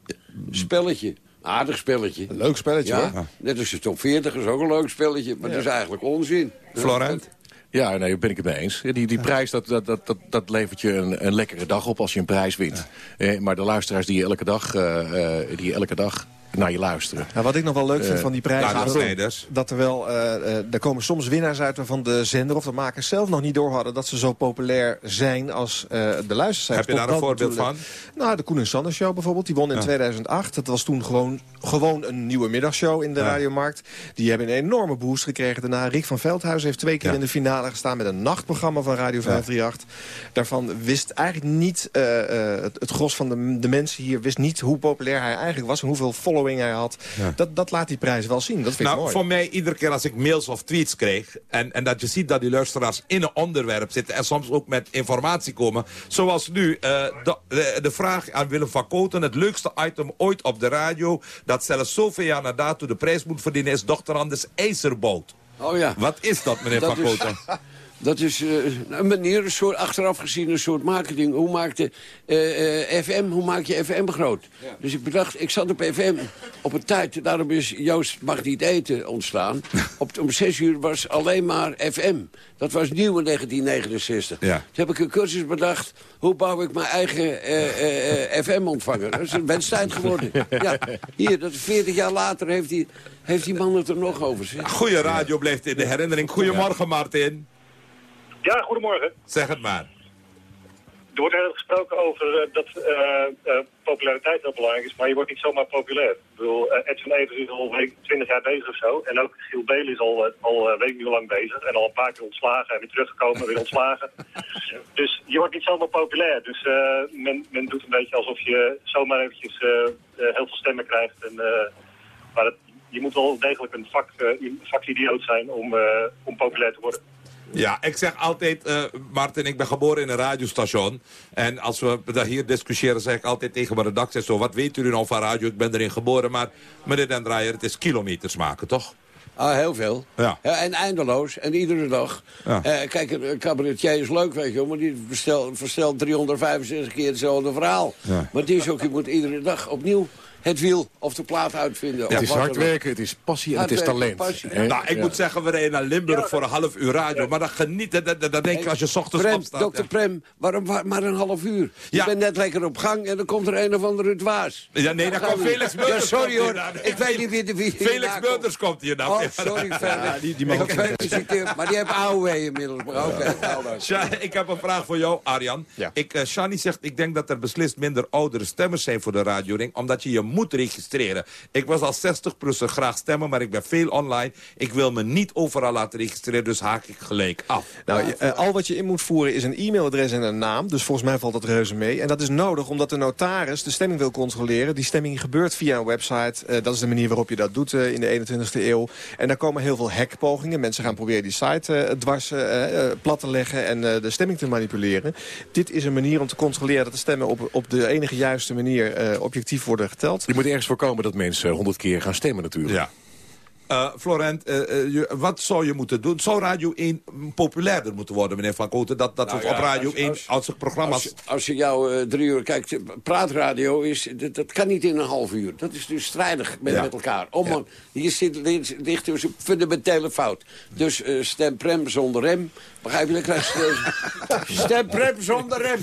Spelletje. Aardig spelletje. Een leuk spelletje, ja, hoor. Net als de top 40 is ook een leuk spelletje. Maar het is eigenlijk onzin. Florent? Ja, nee, daar ben ik het mee eens. Die, die prijs, dat, dat, dat, dat, dat levert je een, een lekkere dag op als je een prijs wint. Eh, maar de luisteraars die elke dag, eh, eh, die elke dag naar je luisteren. Nou, wat ik nog wel leuk vind Eh, van die prijzen... is dat- dat, er wel... eh, eh, er komen soms winnaars uit waarvan de zender of de makers zelf nog niet door hadden... dat ze zo populair zijn als eh, de luistercijfers. Heb je daar een voorbeeld van? Nou, de Koen en Sander Show bijvoorbeeld. Die won in Ja. 2008. Dat was toen gewoon, gewoon een nieuwe middagshow in de Ja. radiomarkt. Die hebben een enorme boost gekregen daarna. Rick van Veldhuizen heeft twee keer Ja. in de finale gestaan... met een nachtprogramma van Radio 538. Daarvan wist eigenlijk niet... eh, eh, het, het gros van de, de mensen hier wist niet hoe populair hij eigenlijk was... en hoeveel following hij had. Ja. Dat, dat laat die prijs wel zien. Dat vind ik Nou, mooi. voor mij, iedere keer als ik mails of tweets kreeg... En, en dat je ziet dat die luisteraars in een onderwerp zitten... en soms ook met informatie komen. Zoals nu, eh, de, de, de vraag aan Willem van Koten... het leukste item ooit op de radio... dat zelfs zoveel jaar na dato de prijs moet verdienen... is Dr. Anders IJzerboot. Oh ja. Wat is dat, meneer Dat van is- Koten? Dat is eh, een manier, een soort, achteraf gezien een soort marketing. Hoe maak je eh, eh, FM, hoe maak je FM groot? Dus ik bedacht, ik zat op FM op een tijd, daarom is Joost mag niet eten ontstaan. op, om zes uur was alleen maar FM. Dat was nieuw in 1969. Ja. Toen heb ik een cursus bedacht, hoe bouw ik mijn eigen eh, eh, FM-ontvanger? Dat is een wedstrijd geworden. Ja, hier, dat is 40 jaar later heeft die, heeft die man het er nog over. zeg. Goeie radio blijft in de herinnering. Goedemorgen, Martin. Ja, goedemorgen. Zeg het maar. Er wordt heel gesproken over eh, dat eh, eh, populariteit heel belangrijk is, maar je wordt niet zomaar populair. Ik bedoel, eh, Edson Evers is al week- 20 jaar bezig of zo. En ook Giel Beel is al, al weet ik niet hoe lang bezig. En al een paar keer ontslagen en weer teruggekomen, weer ontslagen. Dus je wordt niet zomaar populair. Dus men, men doet een beetje alsof je zomaar eventjes heel veel stemmen krijgt. En, maar het- je moet wel degelijk een vak, vakidioot zijn om, om populair te worden. Ja, ik zeg altijd, eh, Martin, ik ben geboren in een radiostation. En als we daar hier discussiëren, zeg ik altijd tegen mijn redactie zo... wat weet u nou van radio? Ik ben erin geboren. Maar meneer Den Draaier, het is kilometers maken, toch? Ah, heel veel. Ja. en eindeloos. En iedere dag. Ja. Eh, kijk, een een cabaretier is leuk, weet je wel. Maar die verstelt, verstelt 365 keer hetzelfde verhaal. Ja. Maar het is ook, je moet iedere dag opnieuw het wiel of de plaat uitvinden. Het is hard werken, het is passie en het is talent. passie. Nou, ik Ja. moet zeggen, we rijden naar Limburg voor een half uur radio. Maar dan genieten, dan, dan denk je als je 's ochtends Prem, opstaat... dokter Prem, waarom wa- maar een half uur? Je bent net lekker op gang en dan komt er een of andere dwaas. Ja, nee, dan Dat komt kan Felix. Meurders. Sorry hoor, ik weet niet wie de wie Felix. Meurders komt hier dan. Oh, sorry, verder. die, die mag ook Gefeliciteerd. Maar die heeft AOW inmiddels. Maar nou ik heb een vraag voor jou, Arjan. Ja. Ik, eh, Shani zegt, ik denk dat er beslist minder oudere stemmers zijn voor de radioring... omdat je je moet registreren. Ik was al 60-plusser graag stemmen, maar ik ben veel online. Ik wil me niet overal laten registreren, dus haak ik gelijk af. Nou, je- eh, al wat je in moet voeren is een e-mailadres en een naam. Dus volgens mij valt dat reuze mee. En dat is nodig omdat de notaris de stemming wil controleren. Die stemming gebeurt via een website. Eh, dat is de manier waarop je dat doet eh, in de 21ste eeuw. En daar komen heel veel hackpogingen. Mensen gaan proberen die site eh, dwars eh, eh, plat te leggen en eh, de stemming te manipuleren. Dit is een manier om te controleren dat de stemmen op, op de enige juiste manier eh, objectief worden geteld. Je moet ergens voorkomen dat mensen honderd keer gaan stemmen natuurlijk. Ja. Eh, Florent, eh, eh, wat zou je moeten doen? Zou Radio 1 populairder moeten worden, meneer Van Koten? Dat, dat Nou we ja, op Radio als- 1 als- als, programma's... Als, als je jou drie uur kijkt, praatradio is, dat, dat kan niet in een half uur. Dat is dus strijdig met, Ja. met elkaar. Om, een- Hier zit, ligt, ligt dus een fundamentele fout. Dus eh, stem prem zonder rem. Begrijp je? Dan krijg je stem prem zonder rem.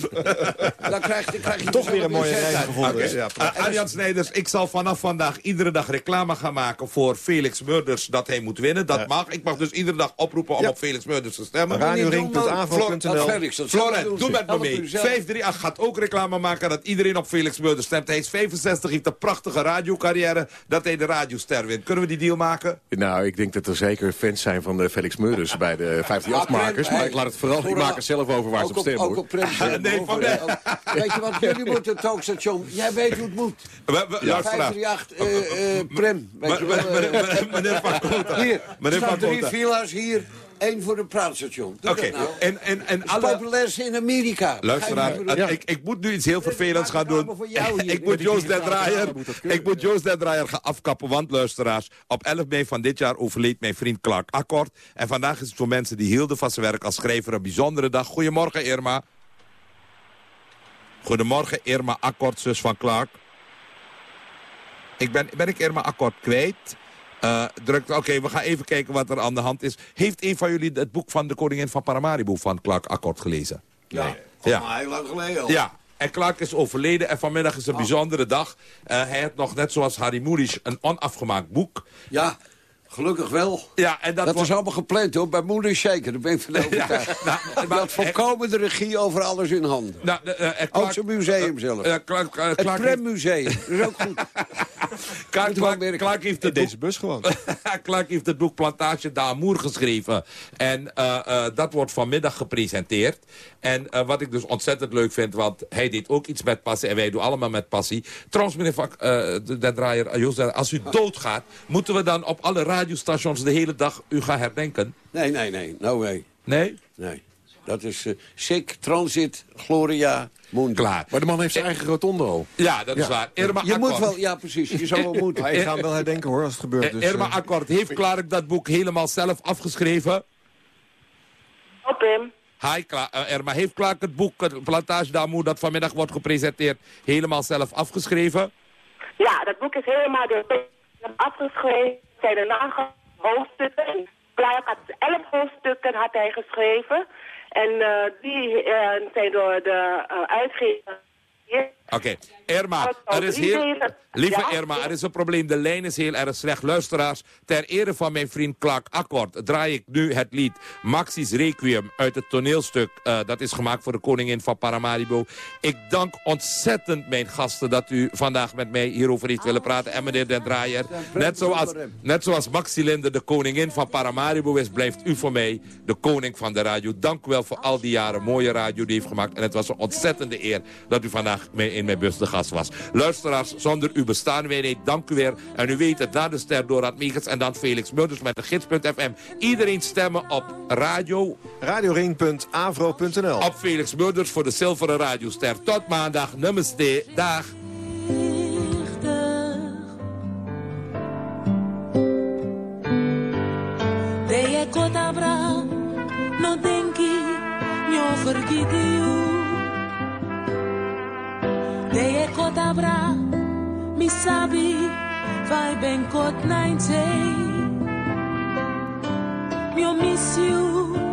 Dan krijg, dan krijg je Toch weer een mooie rij uit. gevonden. Eh, Arjan Snijders, ik zal vanaf vandaag iedere dag reclame gaan maken voor Felix Murders dat hij moet winnen. Dat mag. Ik mag dus iedere dag oproepen om Ja. op Felix Murders te stemmen. Zelf Florent, doe met me mee. u zelf. 538 gaat ook reclame maken dat iedereen op Felix Murders stemt. Hij is 65, heeft een prachtige radiocarrière, dat hij de radioster wint. Kunnen we die deal maken? Nou, ik denk dat er zeker fans zijn van de Felix Meurders bij de 58-makers. Maar ik laat het vooral, ik maak er zelf over waar ze op stemmen. ook op Nee, van mij. Weet je wat, jullie moeten het talkstation... Jij weet hoe het moet. We, we, luisteraar. 538, eh eh Prem. Eh, Meneer- Van Kota. Hier, Meneer er Van drie villa's hier. één voor het praatstation. Oké, nou. en, en, en alle... populairste in Amerika. Luisteraar, wat ik ik, moet nu iets heel vervelends gaan doen. Ik moet Joost den Draaier, ik moet Joost den Draaier gaan afkappen. Want luisteraars, op 11 mei van dit jaar overleed mijn vriend Clark Akkord. En vandaag is het voor mensen die hielden van zijn werk als schrijver een bijzondere dag. Goedemorgen Irma. Goedemorgen Irma Akkord, zus van Clark. Ik ben, ben ik Irma Akkoord kwijt? Eh drukt, Oké, we gaan even kijken wat er aan de hand is. Heeft een van jullie het boek van de koningin van Paramaribo van Clark Akkoord gelezen? Ja, Ja. ja. heel lang geleden al. Ja, en Clark is overleden en vanmiddag is een bijzondere dag. Eh, hij heeft nog, net zoals Harry Mulisch, een onafgemaakt boek. Ja, gelukkig wel. Ja, en dat, Dat is allemaal gepland hoor, bij moeder zeker. Daar ben ik van overtuigd. nou, Hij had volkomen de regie over alles in handen. Nou, de, eh, Ook zijn museum zelf. Clark, het Clark Prem Museum, dat is ook goed. Clark, Clark, Clark heeft het Deze bus gewoon. Clark heeft het boek Plantage d'Amour geschreven. En eh, eh, dat wordt vanmiddag gepresenteerd. En eh, wat ik dus ontzettend leuk vind, want hij deed ook iets met passie en wij doen allemaal met passie. Trouwens, meneer Vak, eh, de, de draaier, eh, Joost, als u doodgaat, moeten we dan op alle radiostations de hele dag u gaan herdenken? Nee, nee, nee, no way. Nee? Nee. Dat is uh, Transit, Gloria, Mundi. Klaar. Maar de man heeft zijn eigen rotonde al. Ja, dat is waar. Irma Je moet wel, ja precies, je zou wel moeten. Maar ik ga hem wel herdenken hoor, als het gebeurt. Dus, Irma eh, Akkoord, heeft Clark dat boek helemaal zelf afgeschreven? Op hem. Hi, Kla eh, Irma. Heeft Clark het boek Plantage d'Amour dat vanmiddag wordt gepresenteerd helemaal zelf afgeschreven? Ja, dat boek is helemaal door afgeschreven. Zijn er hoofdstukken. En Clark had elf hoofdstukken had hij geschreven. En eh, die eh, zijn door de eh, uitgever... Oké, Irma, er is heel... Lieve Ja? Irma, er is een probleem. De lijn is heel erg slecht. Luisteraars, ter ere van mijn vriend Clark Akkoord... draai ik nu het lied Maxi's Requiem uit het toneelstuk. eh, dat is gemaakt voor de koningin van Paramaribo. Ik dank ontzettend mijn gasten dat u vandaag met mij hierover heeft willen praten. En meneer Den Draaier, net zoals, net zoals Maxi Linde de koningin van Paramaribo is... blijft u voor mij de koning van de radio. Dank u wel voor al die jaren mooie radio die u heeft gemaakt. En het was een ontzettende eer dat u vandaag mee in mijn bus de gast was. Luisteraars, zonder u bestaan wij niet. Dank u weer. En u weet het, na de ster Dorad Megens en dan Felix Mulders met de gids.fm. Iedereen stemmen op radio... Radioring.avro.nl Op Felix Mulders voor de zilveren radioster. Tot maandag, namaste, dag. De je kota bra, no denki, palabra, mi sabi, vai bengkot nain say. Mi miss you.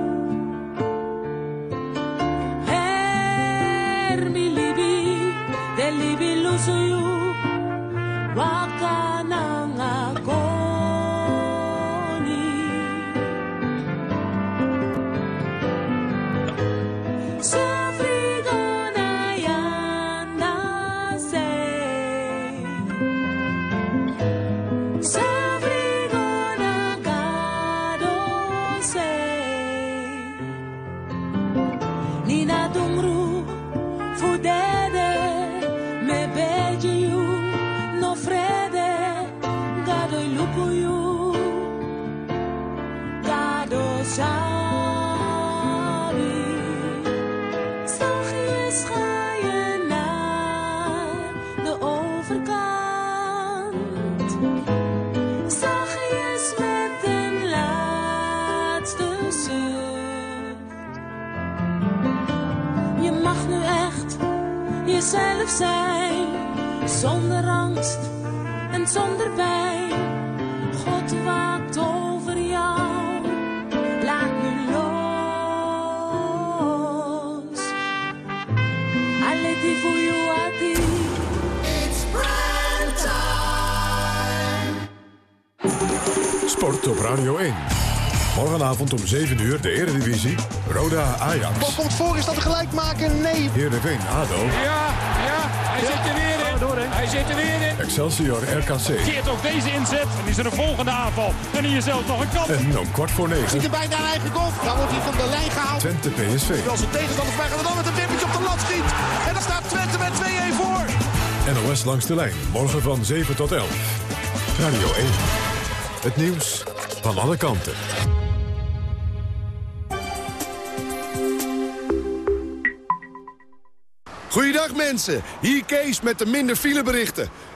Morgenavond om 7 uur de Eredivisie. Roda Ajax. Bal komt voor, is dat gelijk maken? Nee. Heerenveen ADO. Ja, ja, hij zit er weer in. Hij zit er weer in. Excelsior RKC. Keert ook deze inzet en is er een volgende aanval. En hier zelfs nog een kans. En om kwart voor Ziet negen er bijna een eigen goal. Dan wordt hij van de lijn gehaald. Twente PSV. Wel zijn tegenstanders bij en dan met een wippertje op de lat schiet. En dan staat Twente met 2-1 voor. NOS langs de lijn. Morgen van 7 tot 11. Radio 1. Het nieuws van alle kanten. Goeiedag mensen, hier Kees met de minder fileberichten.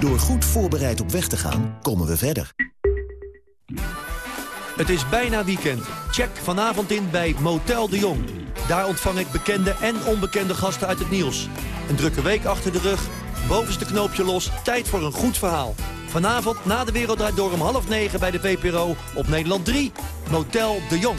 Door goed voorbereid op weg te gaan, komen we verder. Het is bijna weekend. Check vanavond in bij Motel de Jong. Daar ontvang ik bekende en onbekende gasten uit het nieuws. Een drukke week achter de rug, bovenste knoopje los, tijd voor een goed verhaal. Vanavond na de Wereld Door om half negen bij de VPRO op Nederland 3. Motel de Jong.